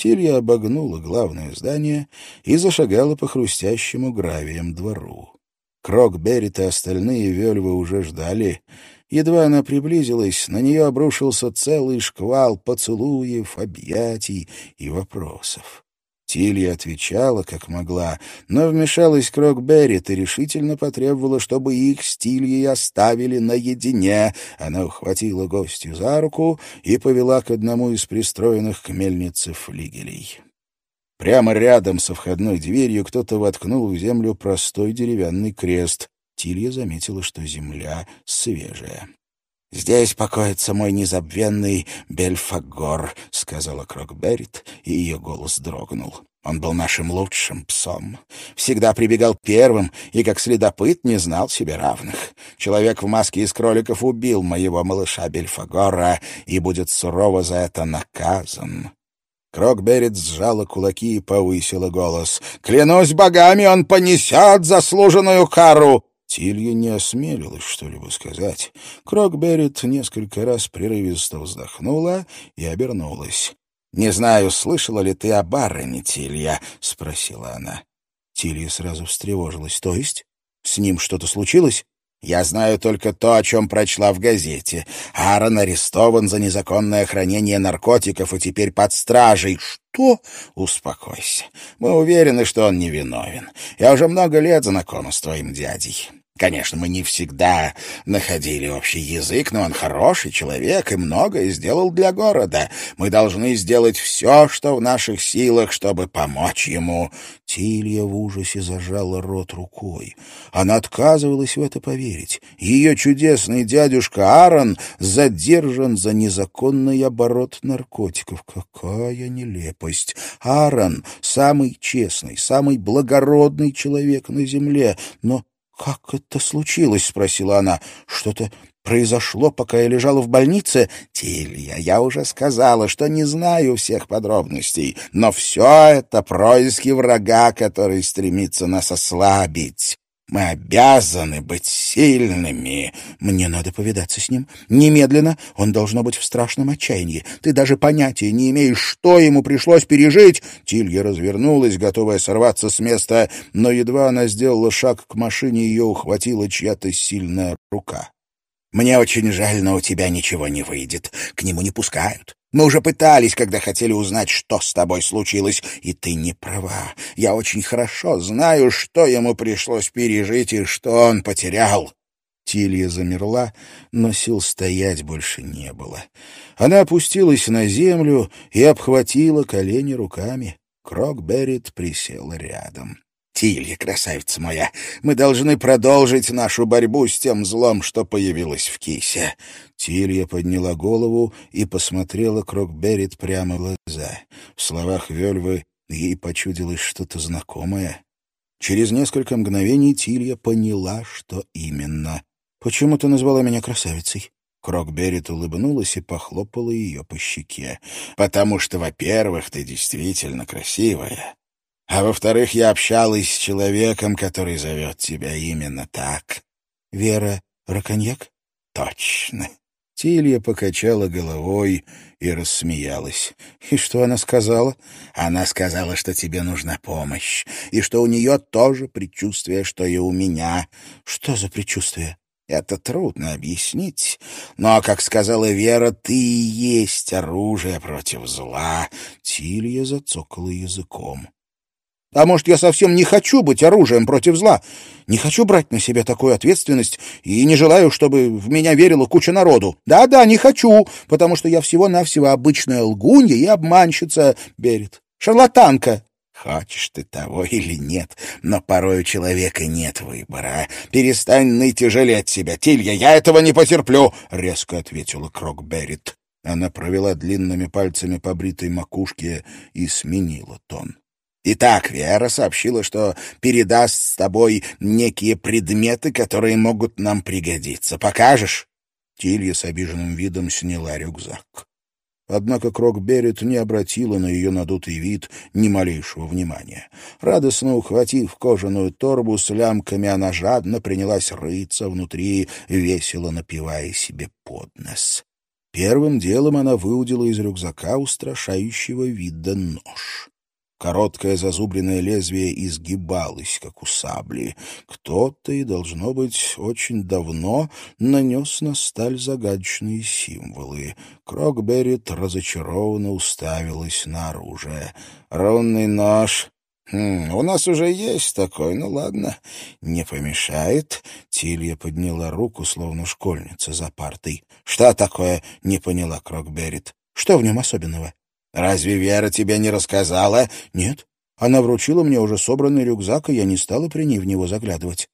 Тилья обогнула главное здание и зашагала по хрустящему гравием двору. Крок Беррит и остальные вельвы уже ждали. Едва она приблизилась, на нее обрушился целый шквал поцелуев, объятий и вопросов. Тилья отвечала, как могла, но вмешалась Крокберрит и решительно потребовала, чтобы их с Тильей оставили наедине. Она ухватила гостью за руку и повела к одному из пристроенных к мельнице флигелей. Прямо рядом со входной дверью кто-то воткнул в землю простой деревянный крест. Тилья заметила, что земля свежая. «Здесь покоится мой незабвенный Бельфагор», — сказала Крокберрит, и ее голос дрогнул. Он был нашим лучшим псом. Всегда прибегал первым и, как следопыт, не знал себе равных. Человек в маске из кроликов убил моего малыша Бельфагора и будет сурово за это наказан. Крокберрит сжала кулаки и повысила голос. «Клянусь богами, он понесет заслуженную кару!» Тилья не осмелилась что-либо сказать. Крокберрит несколько раз прерывисто вздохнула и обернулась. «Не знаю, слышала ли ты о бароне Тилья?» — спросила она. Тилья сразу встревожилась. «То есть? С ним что-то случилось?» «Я знаю только то, о чем прочла в газете. Аарон арестован за незаконное хранение наркотиков и теперь под стражей». «Что?» «Успокойся. Мы уверены, что он невиновен. Я уже много лет знакома с твоим дядей. Конечно, мы не всегда находили общий язык, но он хороший человек и многое сделал для города. Мы должны сделать все, что в наших силах, чтобы помочь ему». Тилья в ужасе зажала рот рукой. Она отказывалась в это поверить. Ее чудесный дядюшка Аарон задержан за незаконный оборот наркотиков. Какая нелепость! Аарон — самый честный, самый благородный человек на земле, но «Как это случилось?» — спросила она. «Что-то произошло, пока я лежала в больнице?» «Тилья, я уже сказала, что не знаю всех подробностей, но все это происки врага, который стремится нас ослабить. Мы обязаны быть сильными. Мне надо повидаться с ним. Немедленно. Он должно быть в страшном отчаянии. Ты даже понятия не имеешь, что ему пришлось пережить. Тилья развернулась, готовая сорваться с места, но едва она сделала шаг к машине, ее ухватила чья-то сильная рука. «Мне очень жаль, но у тебя ничего не выйдет. К нему не пускают. Мы уже пытались, когда хотели узнать, что с тобой случилось, и ты не права. Я очень хорошо знаю, что ему пришлось пережить и что он потерял». Тилья замерла, но сил стоять больше не было. Она опустилась на землю и обхватила колени руками. Крокберрит присел рядом. Тилья, красавица моя, мы должны продолжить нашу борьбу с тем злом, что появилось в кисе». Тилья подняла голову и посмотрела Крокберрит прямо в глаза. В словах Вельвы ей почудилось что-то знакомое. Через несколько мгновений Тилья поняла, что именно. «Почему ты назвала меня красавицей?» Крокберрит улыбнулась и похлопала ее по щеке. «Потому что, во-первых, ты действительно красивая, а во-вторых, я общалась с человеком, который зовет тебя именно так». «Вера Раконьяк?» «Точно». Тилья покачала головой и рассмеялась. «И что она сказала?» «Она сказала, что тебе нужна помощь, и что у нее тоже предчувствие, что и у меня». «Что за предчувствие?» Это трудно объяснить, но, как сказала Вера, ты и есть оружие против зла. Тилья зацокала языком. А может, я совсем не хочу быть оружием против зла? Не хочу брать на себя такую ответственность и не желаю, чтобы в меня верила куча народу. Да-да, не хочу, потому что я всего-навсего обычная лгунья и обманщица, Берет. Шарлатанка. Хочешь ты того или нет, но порой у человека нет выбора. Перестань ныть и жалеть себя, Тилья, я этого не потерплю, — резко ответила Крокберрит. Она провела длинными пальцами по бритой макушке и сменила тон. Итак, Вера сообщила, что передаст с тобой некие предметы, которые могут нам пригодиться. Покажешь? Тилья с обиженным видом сняла рюкзак. Однако Крокберрит не обратила на ее надутый вид ни малейшего внимания. Радостно ухватив кожаную торбу с лямками, она жадно принялась рыться внутри, весело напивая себе под нос. Первым делом она выудила из рюкзака устрашающего вида нож. Короткое зазубренное лезвие изгибалось, как у сабли. Кто-то, и должно быть, очень давно нанес на сталь загадочные символы. Крокберрит разочарованно уставилась на оружие. «Рунный нож!» «Хм, «У нас уже есть такой, ну ладно, не помешает». Тилья подняла руку, словно школьница за партой. «Что такое?» — не поняла Крокберрит. «Что в нем особенного?» Разве Вера тебе не рассказала? Нет. Она вручила мне уже собранный рюкзак, и я не стала при ней в него заглядывать.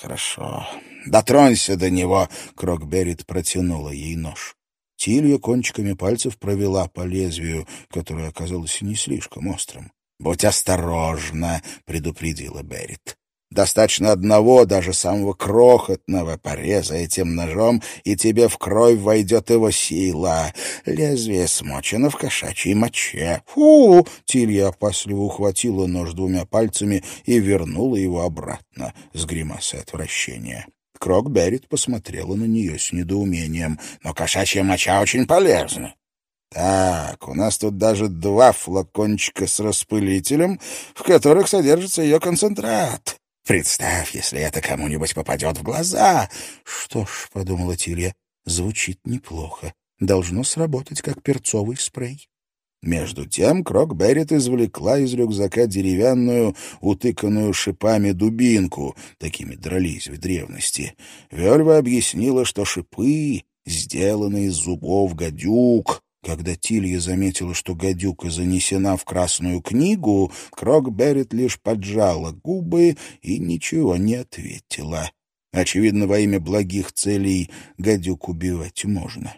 Хорошо. Дотронься до него. Крокберрит протянула ей нож. Тилья кончиками пальцев провела по лезвию, которое оказалось не слишком острым. «Будь осторожна», — предупредила Беррит. Достаточно одного, даже самого крохотного пореза этим ножом, и тебе в кровь войдет его сила. Лезвие смочено в кошачьей моче. Фу! Тилья опасливо ухватила нож двумя пальцами и вернула его обратно с гримасой отвращения. Крокберрит посмотрела на нее с недоумением. «Но кошачья моча очень полезна. Так, у нас тут даже два флакончика с распылителем, в которых содержится ее концентрат. Представь, если это кому-нибудь попадет в глаза. Что ж, — подумала Тилья, — звучит неплохо. Должно сработать, как перцовый спрей. Между тем Крокберрит извлекла из рюкзака деревянную, утыканную шипами дубинку. Такими дрались в древности. Вельва объяснила, что шипы сделаны из зубов гадюк, когда Тилья заметила, что гадюка занесена в Красную книгу, Крокберрит лишь поджала губы и ничего не ответила. Очевидно, во имя благих целей гадюк убивать можно.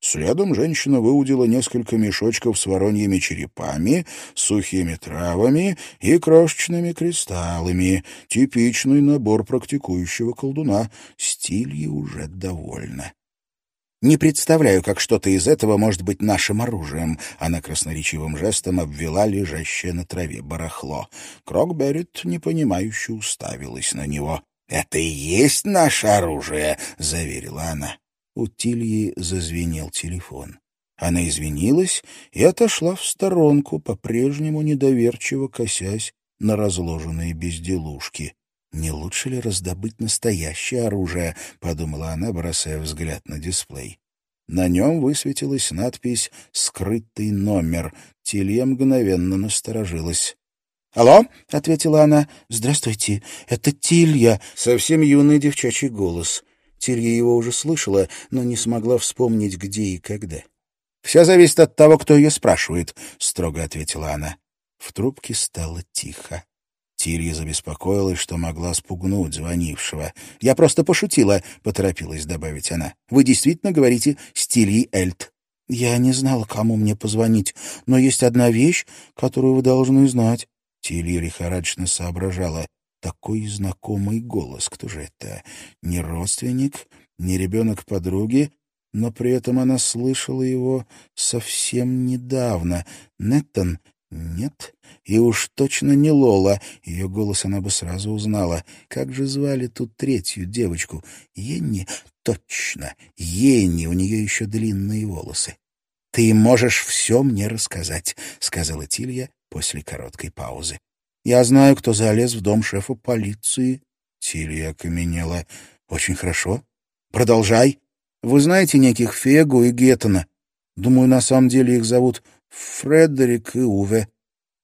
Следом женщина выудила несколько мешочков с вороньими черепами, сухими травами и крошечными кристаллами. Типичный набор практикующего колдуна. Стилье уже довольна. Не представляю, как что-то из этого может быть нашим оружием. Она красноречивым жестом обвела лежащее на траве барахло. Крокберрит непонимающе уставилась на него. «Это и есть наше оружие», — заверила она. У Тильи зазвенел телефон. Она извинилась и отошла в сторонку, по-прежнему недоверчиво косясь на разложенные безделушки. «Не лучше ли раздобыть настоящее оружие?» — подумала она, бросая взгляд на дисплей. На нем высветилась надпись «Скрытый номер». Тилья мгновенно насторожилась. «Алло?» — ответила она. «Здравствуйте, это Тилья». Совсем юный девчачий голос. Тилья его уже слышала, но не смогла вспомнить, где и когда. «Все зависит от того, кто ее спрашивает», — строго ответила она. В трубке стало тихо. Тилья забеспокоилась, что могла спугнуть звонившего. «Я просто пошутила», — поторопилась добавить она. «Вы действительно говорите с Тильей Эльт?» «Я не знала, кому мне позвонить, но есть одна вещь, которую вы должны знать». Тилья лихорадочно соображала. такой знакомый голос. Кто же это? Не родственник, не ребенок подруги, но при этом она слышала его совсем недавно. Неттон? Нет. И уж точно не Лола. Ее голос она бы сразу узнала. Как же звали тут третью девочку? Енни? Точно. Енни. У нее еще длинные волосы. «Ты можешь все мне рассказать», — сказала Тилья после короткой паузы. «Я знаю, кто залез в дом шефа полиции». Тилья окаменела. «Очень хорошо. Продолжай. Вы знаете неких Фегу и Геттона? Думаю, на самом деле их зовут Фредерик и Уве.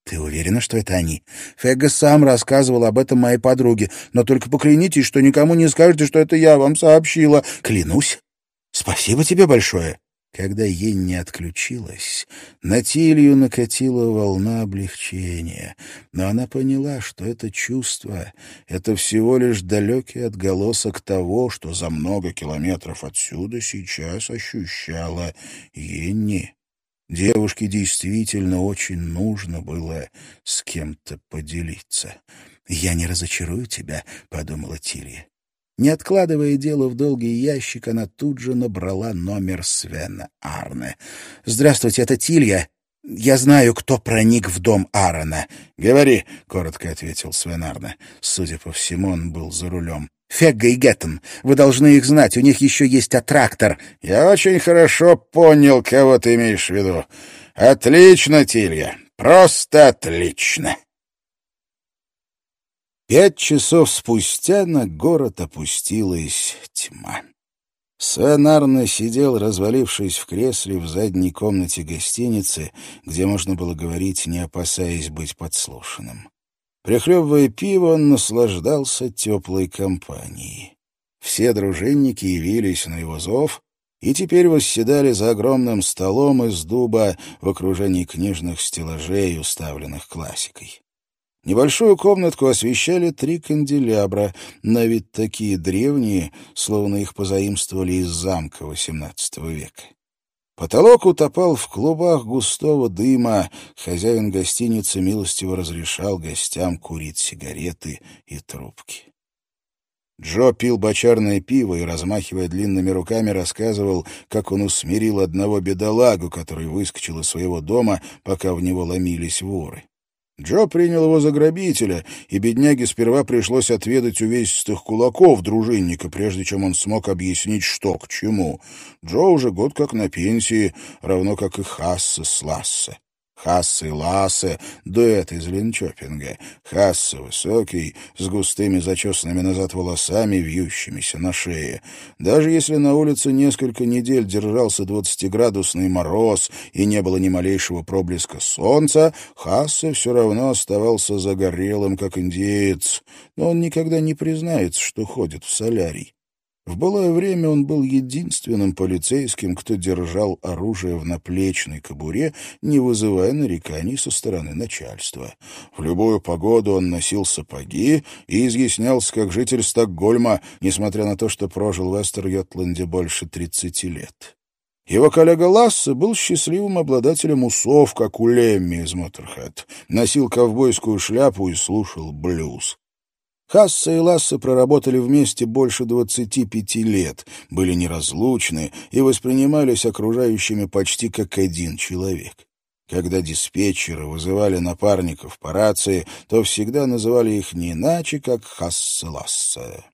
Ты уверена, что это они? Фега сам рассказывал об этом моей подруге, но только поклянитесь, что никому не скажете, что это я вам сообщила. Клянусь. Спасибо тебе большое. Когда Енни отключилась, на Тилью накатила волна облегчения, но она поняла, что это чувство — это всего лишь далекий отголосок того, что за много километров отсюда сейчас ощущала Енни. Девушке действительно очень нужно было с кем-то поделиться. «Я не разочарую тебя», — подумала Тилья. Не откладывая дело в долгий ящик, она тут же набрала номер Свена Арне. «Здравствуйте, это Тилья. Я знаю, кто проник в дом Аарона». «Говори», — коротко ответил Свен Арне. Судя по всему, он был за рулем. «Фегга и Геттон. Вы должны их знать. У них еще есть аттрактор». «Я очень хорошо понял, кого ты имеешь в виду. Отлично, Тилья. Просто отлично». Пять часов спустя на город опустилась тьма. Свен Арне сидел, развалившись в кресле в задней комнате гостиницы, где можно было говорить, не опасаясь быть подслушанным. Прихлебывая пиво, он наслаждался теплой компанией. Все дружинники явились на его зов и теперь восседали за огромным столом из дуба в окружении книжных стеллажей, уставленных классикой. Небольшую комнатку освещали три канделябра, на вид такие древние, словно их позаимствовали из замка XVIII века. Потолок утопал в клубах густого дыма. Хозяин гостиницы милостиво разрешал гостям курить сигареты и трубки. Джо пил бочарное пиво и, размахивая длинными руками, рассказывал, как он усмирил одного бедолагу, который выскочил из своего дома, пока в него ломились воры. Джо принял его за грабителя, и бедняге сперва пришлось отведать увесистых кулаков дружинника, прежде чем он смог объяснить, что к чему. Джо уже год как на пенсии, равно как и Хасса с Ласса. Хассы и Лассе — дуэт из Линчопинга. Хассе высокий, с густыми зачесанными назад волосами, вьющимися на шее. Даже если на улице несколько недель держался двадцатиградусный мороз и не было ни малейшего проблеска солнца, Хассе все равно оставался загорелым, как индеец. Но он никогда не признается, что ходит в солярий. В былое время он был единственным полицейским, кто держал оружие в наплечной кобуре, не вызывая нареканий со стороны начальства. В любую погоду он носил сапоги и изъяснялся как житель Стокгольма, несмотря на то, что прожил в Эстер-Йотланде больше тридцати лет. Его коллега Лассе был счастливым обладателем усов, как у Лемми из Моторхед, носил ковбойскую шляпу и слушал блюз. Хасса и Ласса проработали вместе больше двадцати пяти лет, были неразлучны и воспринимались окружающими почти как один человек. Когда диспетчеры вызывали напарников по рации, то всегда называли их не иначе, как Хасса-Ласса.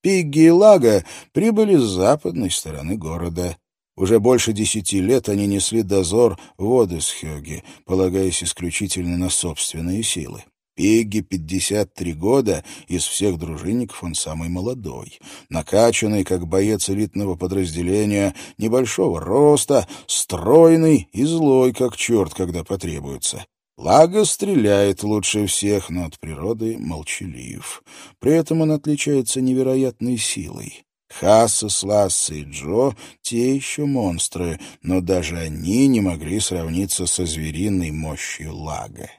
Пигги и Лага прибыли с западной стороны города. Уже больше десяти лет они несли дозор в Одесхёге, полагаясь исключительно на собственные силы. Пегги 53 года, из всех дружинников он самый молодой. Накачанный, как боец элитного подразделения, небольшого роста, стройный и злой, как черт, когда потребуется. Лага стреляет лучше всех, но от природы молчалив. При этом он отличается невероятной силой. Хасса, Сласса и Джо — те еще монстры, но даже они не могли сравниться со звериной мощью Лага.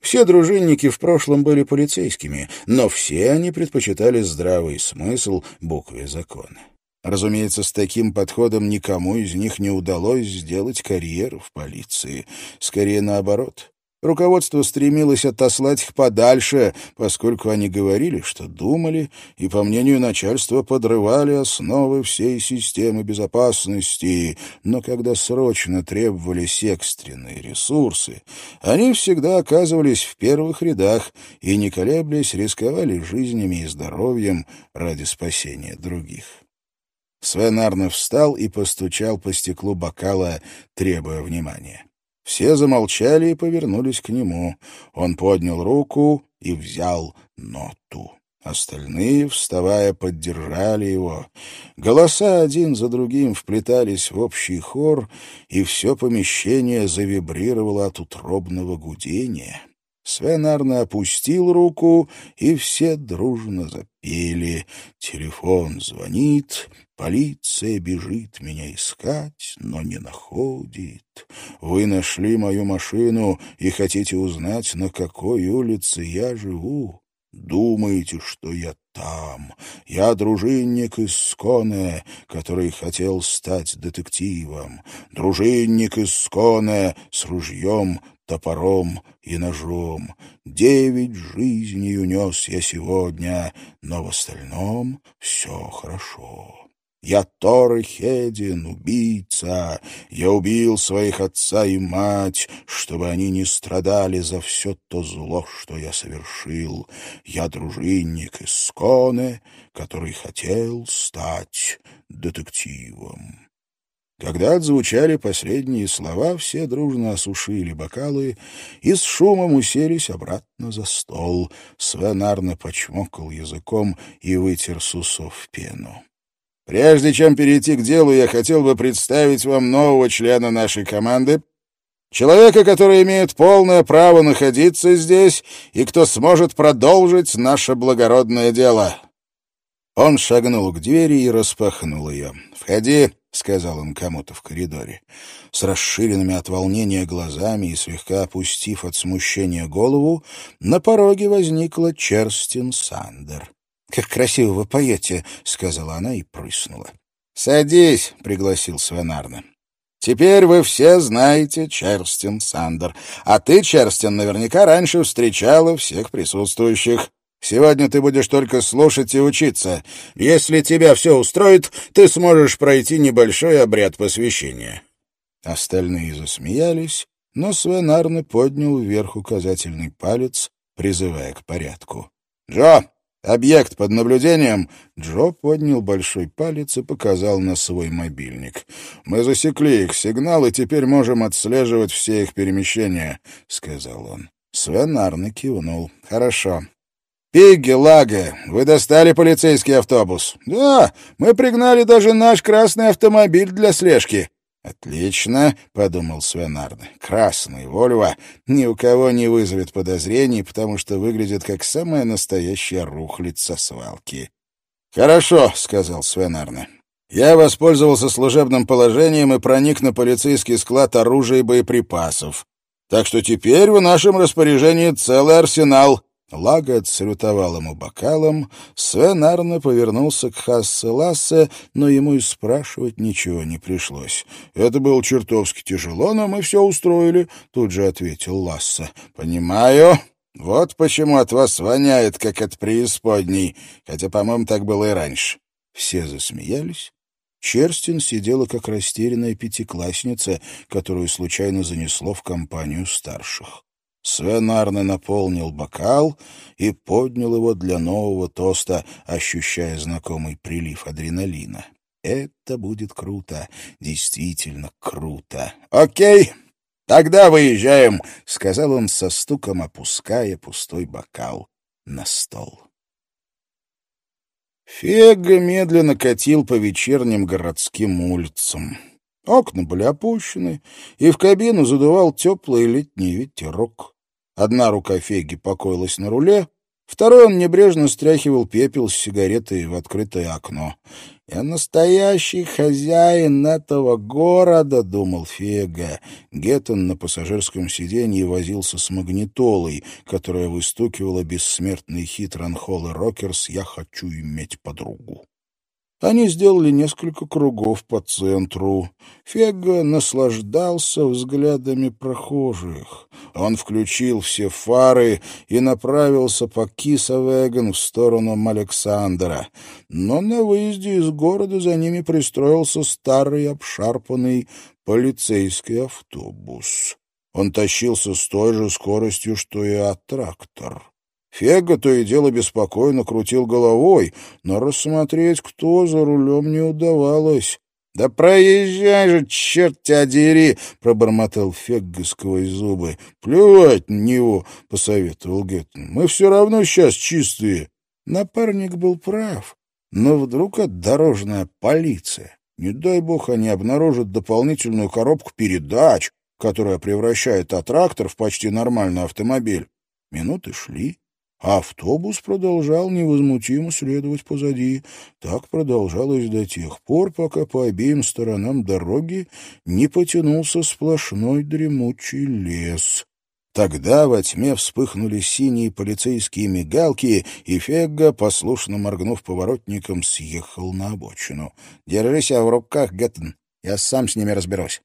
Все дружинники в прошлом были полицейскими, но все они предпочитали здравый смысл букве закона. Разумеется, с таким подходом никому из них не удалось сделать карьеру в полиции. Скорее наоборот. Руководство стремилось отослать их подальше, поскольку они говорили, что думали, и, по мнению начальства, подрывали основы всей системы безопасности. Но когда срочно требовались экстренные ресурсы, они всегда оказывались в первых рядах и, не колеблясь, рисковали жизнями и здоровьем ради спасения других. Свен Арне встал и постучал по стеклу бокала, требуя внимания. Все замолчали и повернулись к нему. Он поднял руку и взял ноту. Остальные, вставая, поддержали его. Голоса один за другим вплетались в общий хор, и все помещение завибрировало от утробного гудения. Свен Арне опустил руку, и все дружно запели. Телефон звонит, полиция бежит меня искать, но не находит. Вы нашли мою машину и хотите узнать, на какой улице я живу. Думаете, что я там. Я дружинник из Сконе, который хотел стать детективом. Дружинник из Сконе с ружьем, топором и ножом. Девять жизней унес я сегодня, но в остальном все хорошо. Я Тор Хедин, убийца. Я убил своих отца и мать, чтобы они не страдали за все то зло, что я совершил. Я дружинник из Сконе, который хотел стать детективом. Когда отзвучали последние слова, все дружно осушили бокалы и с шумом уселись обратно за стол. Свен Арне почмокал языком и вытер с усов пену. «Прежде чем перейти к делу, я хотел бы представить вам нового члена нашей команды, человека, который имеет полное право находиться здесь и кто сможет продолжить наше благородное дело». Он шагнул к двери и распахнул ее. «Входи», — сказал он кому-то в коридоре. С расширенными от волнения глазами и слегка опустив от смущения голову, на пороге возникла Черстин Сандер. «Как красиво вы поете», — сказала она и прыснула. «Садись», — пригласил Свенарна. «Теперь вы все знаете Черстин Сандер. А ты, Черстин, наверняка раньше встречала всех присутствующих. Сегодня ты будешь только слушать и учиться. Если тебя все устроит, ты сможешь пройти небольшой обряд посвящения». Остальные засмеялись, но Свен поднял вверх указательный палец, призывая к порядку. «Джо, объект под наблюдением!» Джо поднял большой палец и показал на свой мобильник. «Мы засекли их сигнал и теперь можем отслеживать все их перемещения», — сказал он. Свен кивнул. «Хорошо. «Пигги, Лага, вы достали полицейский автобус?» «Да, мы пригнали даже наш красный автомобиль для слежки». «Отлично», — подумал Свенард. «Красный Вольво ни у кого не вызовет подозрений, потому что выглядит как самая настоящая со свалки». «Хорошо», — сказал Свенарне. «Я воспользовался служебным положением и проник на полицейский склад оружия и боеприпасов. Так что теперь в нашем распоряжении целый арсенал». Лага отсалютовал ему бокалом, Свен Арне повернулся к Хассе Лассе, но ему и спрашивать ничего не пришлось. «Это было чертовски тяжело, но мы все устроили», — тут же ответил Лассе. «Понимаю. Вот почему от вас воняет, как от преисподней, хотя, по-моему, так было и раньше». Все засмеялись. Черстин сидела как растерянная пятиклассница, которую случайно занесло в компанию старших. Свен Арне наполнил бокал и поднял его для нового тоста, ощущая знакомый прилив адреналина. Это будет круто, действительно круто. «Окей, тогда выезжаем», — сказал он со стуком, опуская пустой бокал на стол. Фега медленно катил по вечерним городским улицам. Окна были опущены, и в кабину задувал теплый летний ветерок. Одна рука Феги покоилась на руле, второй он небрежно стряхивал пепел с сигареты в открытое окно. «Я настоящий хозяин этого города», — думал Фега. Геттон на пассажирском сиденье возился с магнитолой, которая выстукивала бессмертный хит Ранхолл Рокерс «Я хочу иметь подругу». Они сделали несколько кругов по центру. Фега наслаждался взглядами прохожих. Он включил все фары и направился по Кисавеген в сторону Александра. Но на выезде из города за ними пристроился старый обшарпанный полицейский автобус. Он тащился с той же скоростью, что и аттрактор. Фега то и дело беспокойно крутил головой, но рассмотреть, кто за рулем, не удавалось. «Да проезжай же, черт тебя дери!» — пробормотал Фегга сквозь зубы. «Плевать на него!» — посоветовал Геттон. «Мы все равно сейчас чистые». Напарник был прав, но вдруг это дорожная полиция. Не дай бог они обнаружат дополнительную коробку передач, которая превращает аттрактор в почти нормальный автомобиль. Минуты шли, а автобус продолжал невозмутимо следовать позади. Так продолжалось до тех пор, пока по обеим сторонам дороги не потянулся сплошной дремучий лес. Тогда во тьме вспыхнули синие полицейские мигалки, и Фегга, послушно моргнув поворотником, съехал на обочину. «Держи себя в руках, Гэттон, я сам с ними разберусь».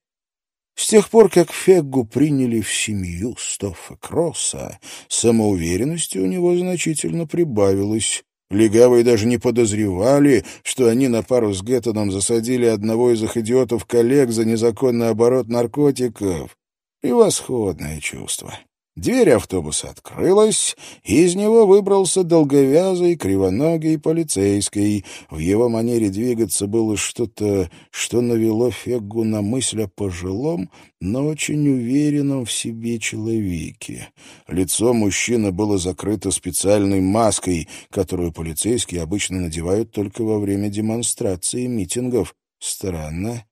С тех пор, как Феггу приняли в семью Стоффа Кросса, самоуверенности у него значительно прибавилось. Легавые даже не подозревали, что они на пару с Геттоном засадили одного из их идиотов-коллег за незаконный оборот наркотиков. Превосходное чувство. Дверь автобуса открылась, и из него выбрался долговязый, кривоногий полицейский. В его манере двигаться было что-то, что навело Феггу на мысль о пожилом, но очень уверенном в себе человеке. Лицо мужчины было закрыто специальной маской, которую полицейские обычно надевают только во время демонстраций и митингов. Странно.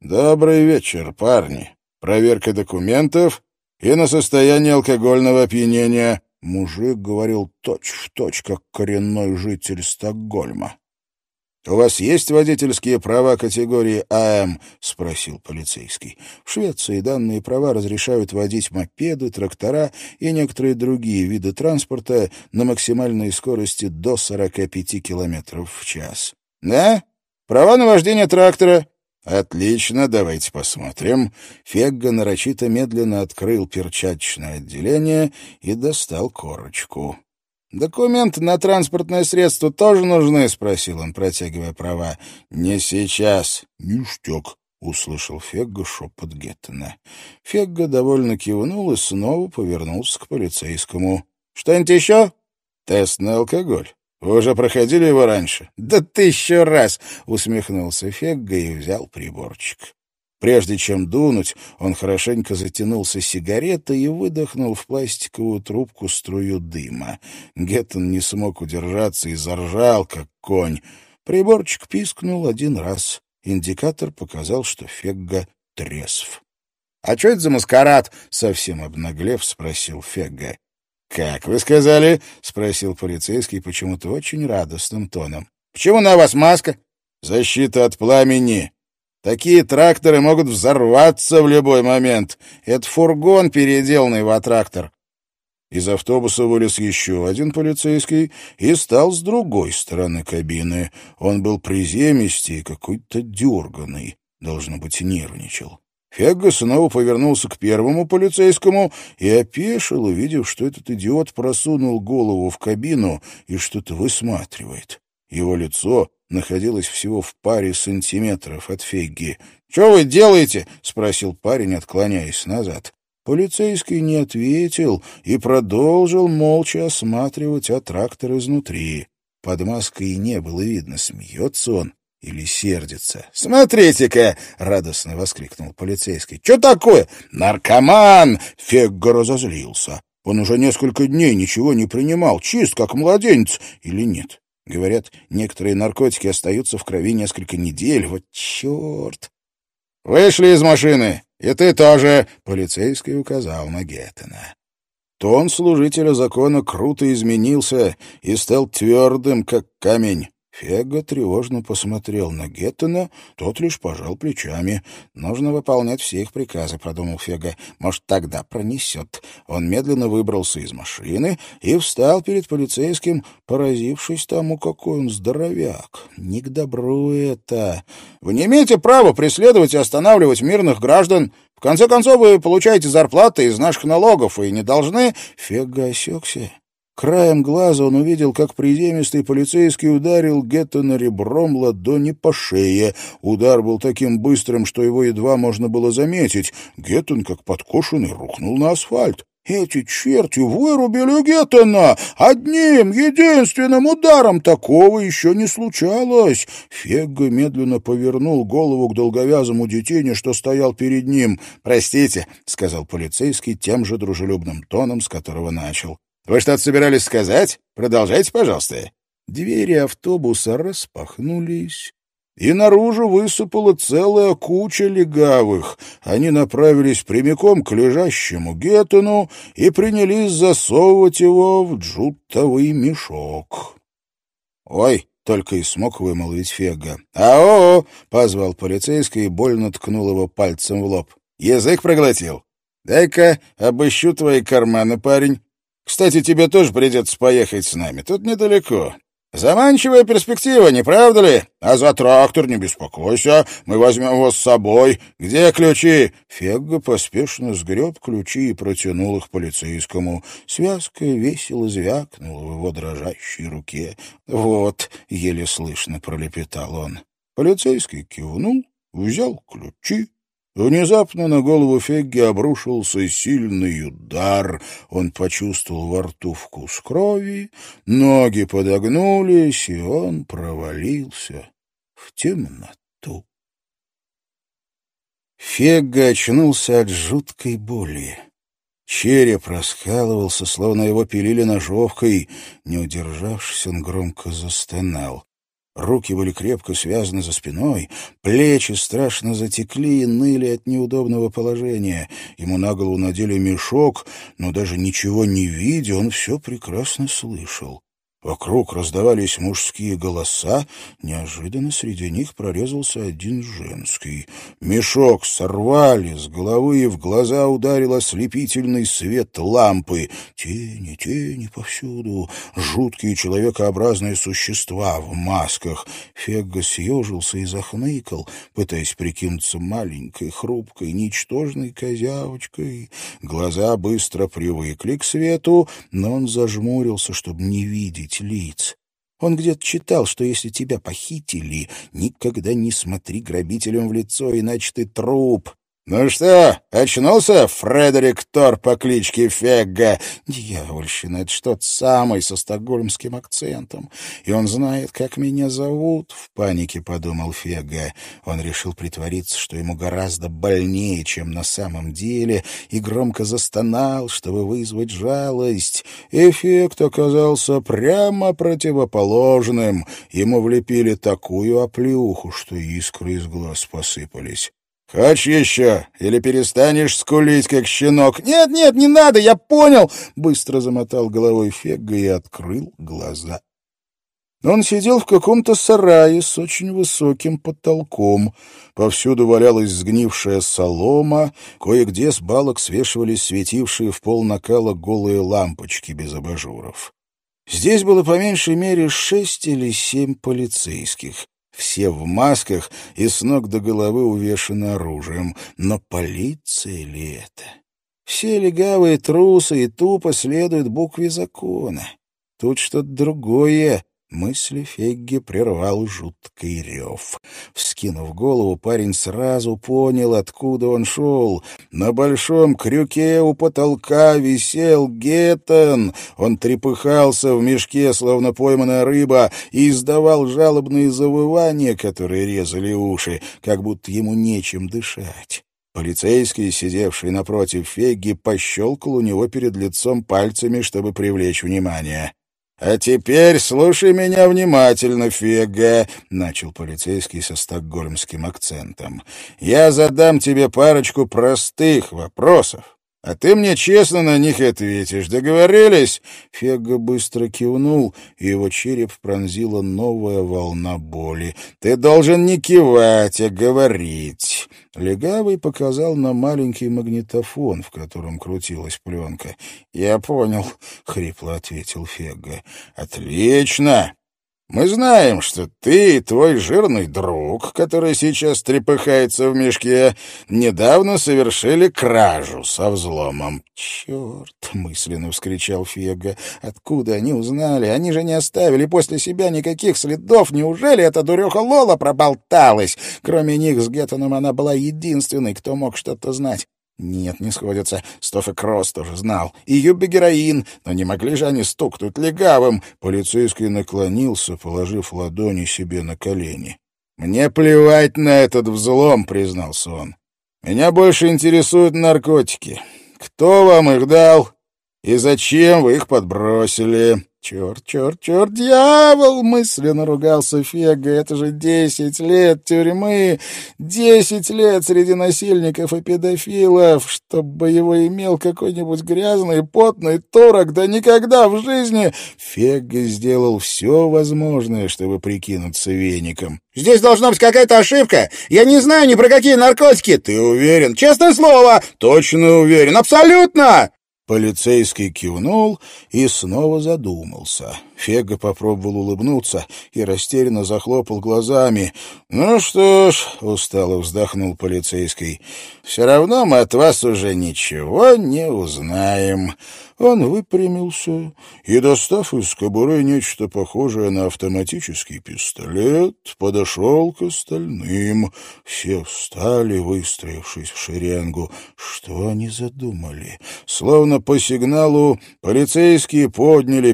«Добрый вечер, парни. Проверка документов?» И на состояние алкогольного опьянения. Мужик говорил точь-в-точь, точь, как коренной житель Стокгольма. «У вас есть водительские права категории АМ?» — спросил полицейский. В Швеции данные права разрешают водить мопеды, трактора и некоторые другие виды транспорта на максимальной скорости до 45 км в час. «Да? Права на вождение трактора?» «Отлично, давайте посмотрим». Фегга нарочито медленно открыл перчаточное отделение и достал корочку. «Документы на транспортное средство тоже нужны?» — спросил он, протягивая права. «Не сейчас». «Ништяк», — услышал Фегга шепот Геттена. Фегга довольно кивнул и снова повернулся к полицейскому. «Что-нибудь еще?» «Тест на алкоголь». Вы уже проходили его раньше? Да тысячу раз! Усмехнулся Фегга и взял приборчик. Прежде чем дунуть, он хорошенько затянулся сигаретой и выдохнул в пластиковую трубку струю дыма. Геттон не смог удержаться и заржал, как конь. Приборчик пискнул один раз. Индикатор показал, что Фегга трезв. — А что это за маскарад? — совсем обнаглев, спросил Фегга. «Как вы сказали?» — спросил полицейский почему-то очень радостным тоном. «Почему на вас маска?» «Защита от пламени. Такие тракторы могут взорваться в любой момент. Это фургон, переделанный в трактор». Из автобуса вылез еще один полицейский и стал с другой стороны кабины. Он был приземистый и какой-то дерганный. Должно быть, нервничал. Фегга снова повернулся к первому полицейскому и опешил, увидев, что этот идиот просунул голову в кабину и что-то высматривает. Его лицо находилось всего в паре сантиметров от Фегги. «Что вы делаете?» — спросил парень, отклоняясь назад. Полицейский не ответил и продолжил молча осматривать аттрактор изнутри. Под маской не было видно, смеется он или сердится. «Смотрите-ка!» — радостно воскликнул полицейский. «Что такое? Наркоман!» Фегго разозлился. Он уже несколько дней ничего не принимал, чист, как младенец, или нет? Говорят, некоторые наркотики остаются в крови несколько недель. Вот черт! «Вышли из машины! И ты тоже!» — полицейский указал на Геттена. Тон служителя закона круто изменился и стал твердым, как камень. Фега тревожно посмотрел на Геттона, тот лишь пожал плечами. «Нужно выполнять все их приказы», — подумал Фега. «Может, тогда пронесет». Он медленно выбрался из машины и встал перед полицейским, поразившись тому, какой он здоровяк. Не к добру это. «Вы не имеете права преследовать и останавливать мирных граждан. В конце концов, вы получаете зарплаты из наших налогов и не должны...» Фега осекся. Краем глаза он увидел, как приземистый полицейский ударил Геттона ребром ладони по шее. Удар был таким быстрым, что его едва можно было заметить. Геттон, как подкошенный, рухнул на асфальт. Эти черти вырубили Геттона! Одним, единственным ударом такого еще не случалось. Фегга медленно повернул голову к долговязому детине, что стоял перед ним. «Простите», — сказал полицейский тем же дружелюбным тоном, с которого начал. Вы что-то собирались сказать? Продолжайте, пожалуйста». Двери автобуса распахнулись, и наружу высыпала целая куча легавых. Они направились прямиком к лежащему Геттону и принялись засовывать его в джутовый мешок. «Ой!» — только и смог вымолвить Фега. «Ау!» — позвал полицейский и больно ткнул его пальцем в лоб. «Язык проглотил? Дай-ка обыщу твои карманы, парень. Кстати, тебе тоже придется поехать с нами. Тут недалеко. Заманчивая перспектива, не правда ли? А за трактор не беспокойся, мы возьмем вас с собой. Где ключи?» Фегга поспешно сгреб ключи и протянул их полицейскому. Связка весело звякнула в его дрожащей руке. «Вот», — еле слышно пролепетал он. Полицейский кивнул, взял ключи Внезапно на голову Фегги обрушился сильный удар. Он почувствовал во рту вкус крови, ноги подогнулись, и он провалился в темноту. Фегга очнулся от жуткой боли. Череп раскалывался, словно его пилили ножовкой. Не удержавшись, он громко застонал. Руки были крепко связаны за спиной, плечи страшно затекли и ныли от неудобного положения. Ему на голову надели мешок, но даже ничего не видя, он все прекрасно слышал. Вокруг раздавались мужские голоса, неожиданно среди них прорезался один женский. Мешок сорвали, с головы и в глаза ударил ослепительный свет лампы. Тени, тени повсюду, жуткие человекообразные существа в масках. Фегга съежился и захныкал, пытаясь прикинуться маленькой, хрупкой, ничтожной козявочкой. Глаза быстро привыкли к свету, но он зажмурился, чтобы не видеть видеть лиц. Он где-то читал, что если тебя похитили, никогда не смотри грабителям в лицо, иначе ты труп. «Ну что, очнулся Фредерик Тор по кличке Фегга?» «Дьявольщина, это что-то самое со стокгольмским акцентом. И он знает, как меня зовут?» — в панике подумал Фегга. Он решил притвориться, что ему гораздо больнее, чем на самом деле, и громко застонал, чтобы вызвать жалость. Эффект оказался прямо противоположным. Ему влепили такую оплеуху, что искры из глаз посыпались. «Хочешь еще? Или перестанешь скулить, как щенок?» «Нет, нет, не надо, я понял!» Быстро замотал головой Фегга и открыл глаза. Он сидел в каком-то сарае с очень высоким потолком. Повсюду валялась сгнившая солома, кое-где с балок свешивались светившие в пол накала голые лампочки без абажуров. Здесь было по меньшей мере шесть или семь полицейских. Все в масках и с ног до головы увешаны оружием. Но полиция ли это? Все легавые трусы и тупо следуют букве закона. Тут что-то другое. Мысли Фегги прервал жуткий рев. Вскинув голову, парень сразу понял, откуда он шел. На большом крюке у потолка висел Геттон. Он трепыхался в мешке, словно пойманная рыба, и издавал жалобные завывания, которые резали уши, как будто ему нечем дышать. Полицейский, сидевший напротив Фегги, пощелкал у него перед лицом пальцами, чтобы привлечь внимание. «А теперь слушай меня внимательно, Фега», — начал полицейский со стокгольмским акцентом. «Я задам тебе парочку простых вопросов, А ты мне честно на них ответишь. Договорились?» Фега быстро кивнул, и его череп пронзила новая волна боли. «Ты должен не кивать, а говорить». Легавый показал на маленький магнитофон, в котором крутилась пленка. «Я понял», — хрипло ответил Фега. «Отлично! Мы знаем, что ты и твой жирный друг, который сейчас трепыхается в мешке, недавно совершили кражу со взломом. «Черт!» — мысленно вскричал Фега. «Откуда они узнали? Они же не оставили после себя никаких следов. Неужели эта дуреха Лола проболталась? Кроме них с Геттоном она была единственной, кто мог что-то знать. Нет, не сходятся. Стофф и Кросс тоже знал. И Юбби героин. Но не могли же они стукнуть легавым. Полицейский наклонился, положив ладони себе на колени. «Мне плевать на этот взлом», — признался он. «Меня больше интересуют наркотики. Кто вам их дал и зачем вы их подбросили?» «Черт, черт, черт, дьявол!» — мысленно ругался Фега. «Это же десять лет тюрьмы! Десять лет среди насильников и педофилов! Чтобы его имел какой-нибудь грязный, потный турок! Да никогда в жизни!» Фега сделал все возможное, чтобы прикинуться веником. «Здесь должна быть какая-то ошибка! Я не знаю ни про какие наркотики! Ты уверен? Честное слово! Точно уверен! Абсолютно!» Полицейский кивнул и снова задумался. Фега попробовал улыбнуться и растерянно захлопал глазами. «Ну что ж», — устало вздохнул полицейский, — «все равно мы от вас уже ничего не узнаем». Он выпрямился и, достав из кобуры нечто похожее на автоматический пистолет, подошел к остальным. Все встали, выстроившись в шеренгу. Что они задумали? Словно по сигналу полицейские подняли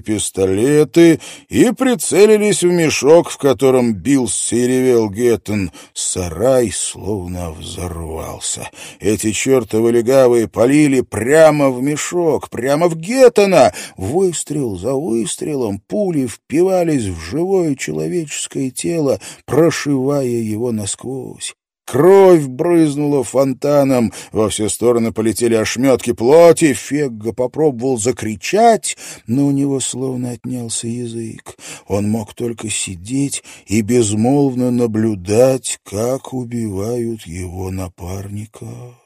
пистолеты и прицелились в мешок, в котором бился и ревел Геттон. Сарай словно взорвался. Эти чертовы легавые полили прямо в мешок, прямо в Геттона. Выстрел за выстрелом пули впивались в живое человеческое тело, прошивая его насквозь. Кровь брызнула фонтаном, во все стороны полетели ошметки плоти. Фегга попробовал закричать, но у него словно отнялся язык. Он мог только сидеть и безмолвно наблюдать, как убивают его напарника.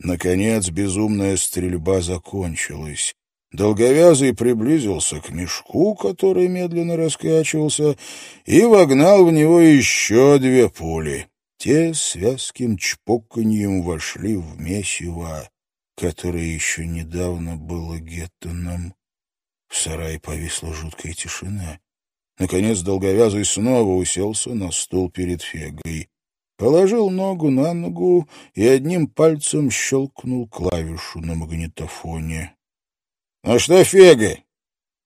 Наконец безумная стрельба закончилась. Долговязый приблизился к мешку, который медленно раскачивался, и вогнал в него еще две пули. Те с вязким чпоканьем вошли в месиво, которое еще недавно было геттоном. В сарае повисла жуткая тишина. Наконец долговязый снова уселся на стул перед Фегой положил ногу на ногу и одним пальцем щелкнул клавишу на магнитофоне. — Ну что, Фега,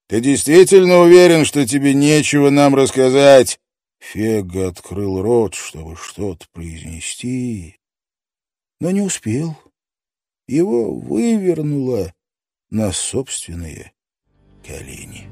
ты действительно уверен, что тебе нечего нам рассказать? Фега открыл рот, чтобы что-то произнести, но не успел. Его вывернуло на собственные колени.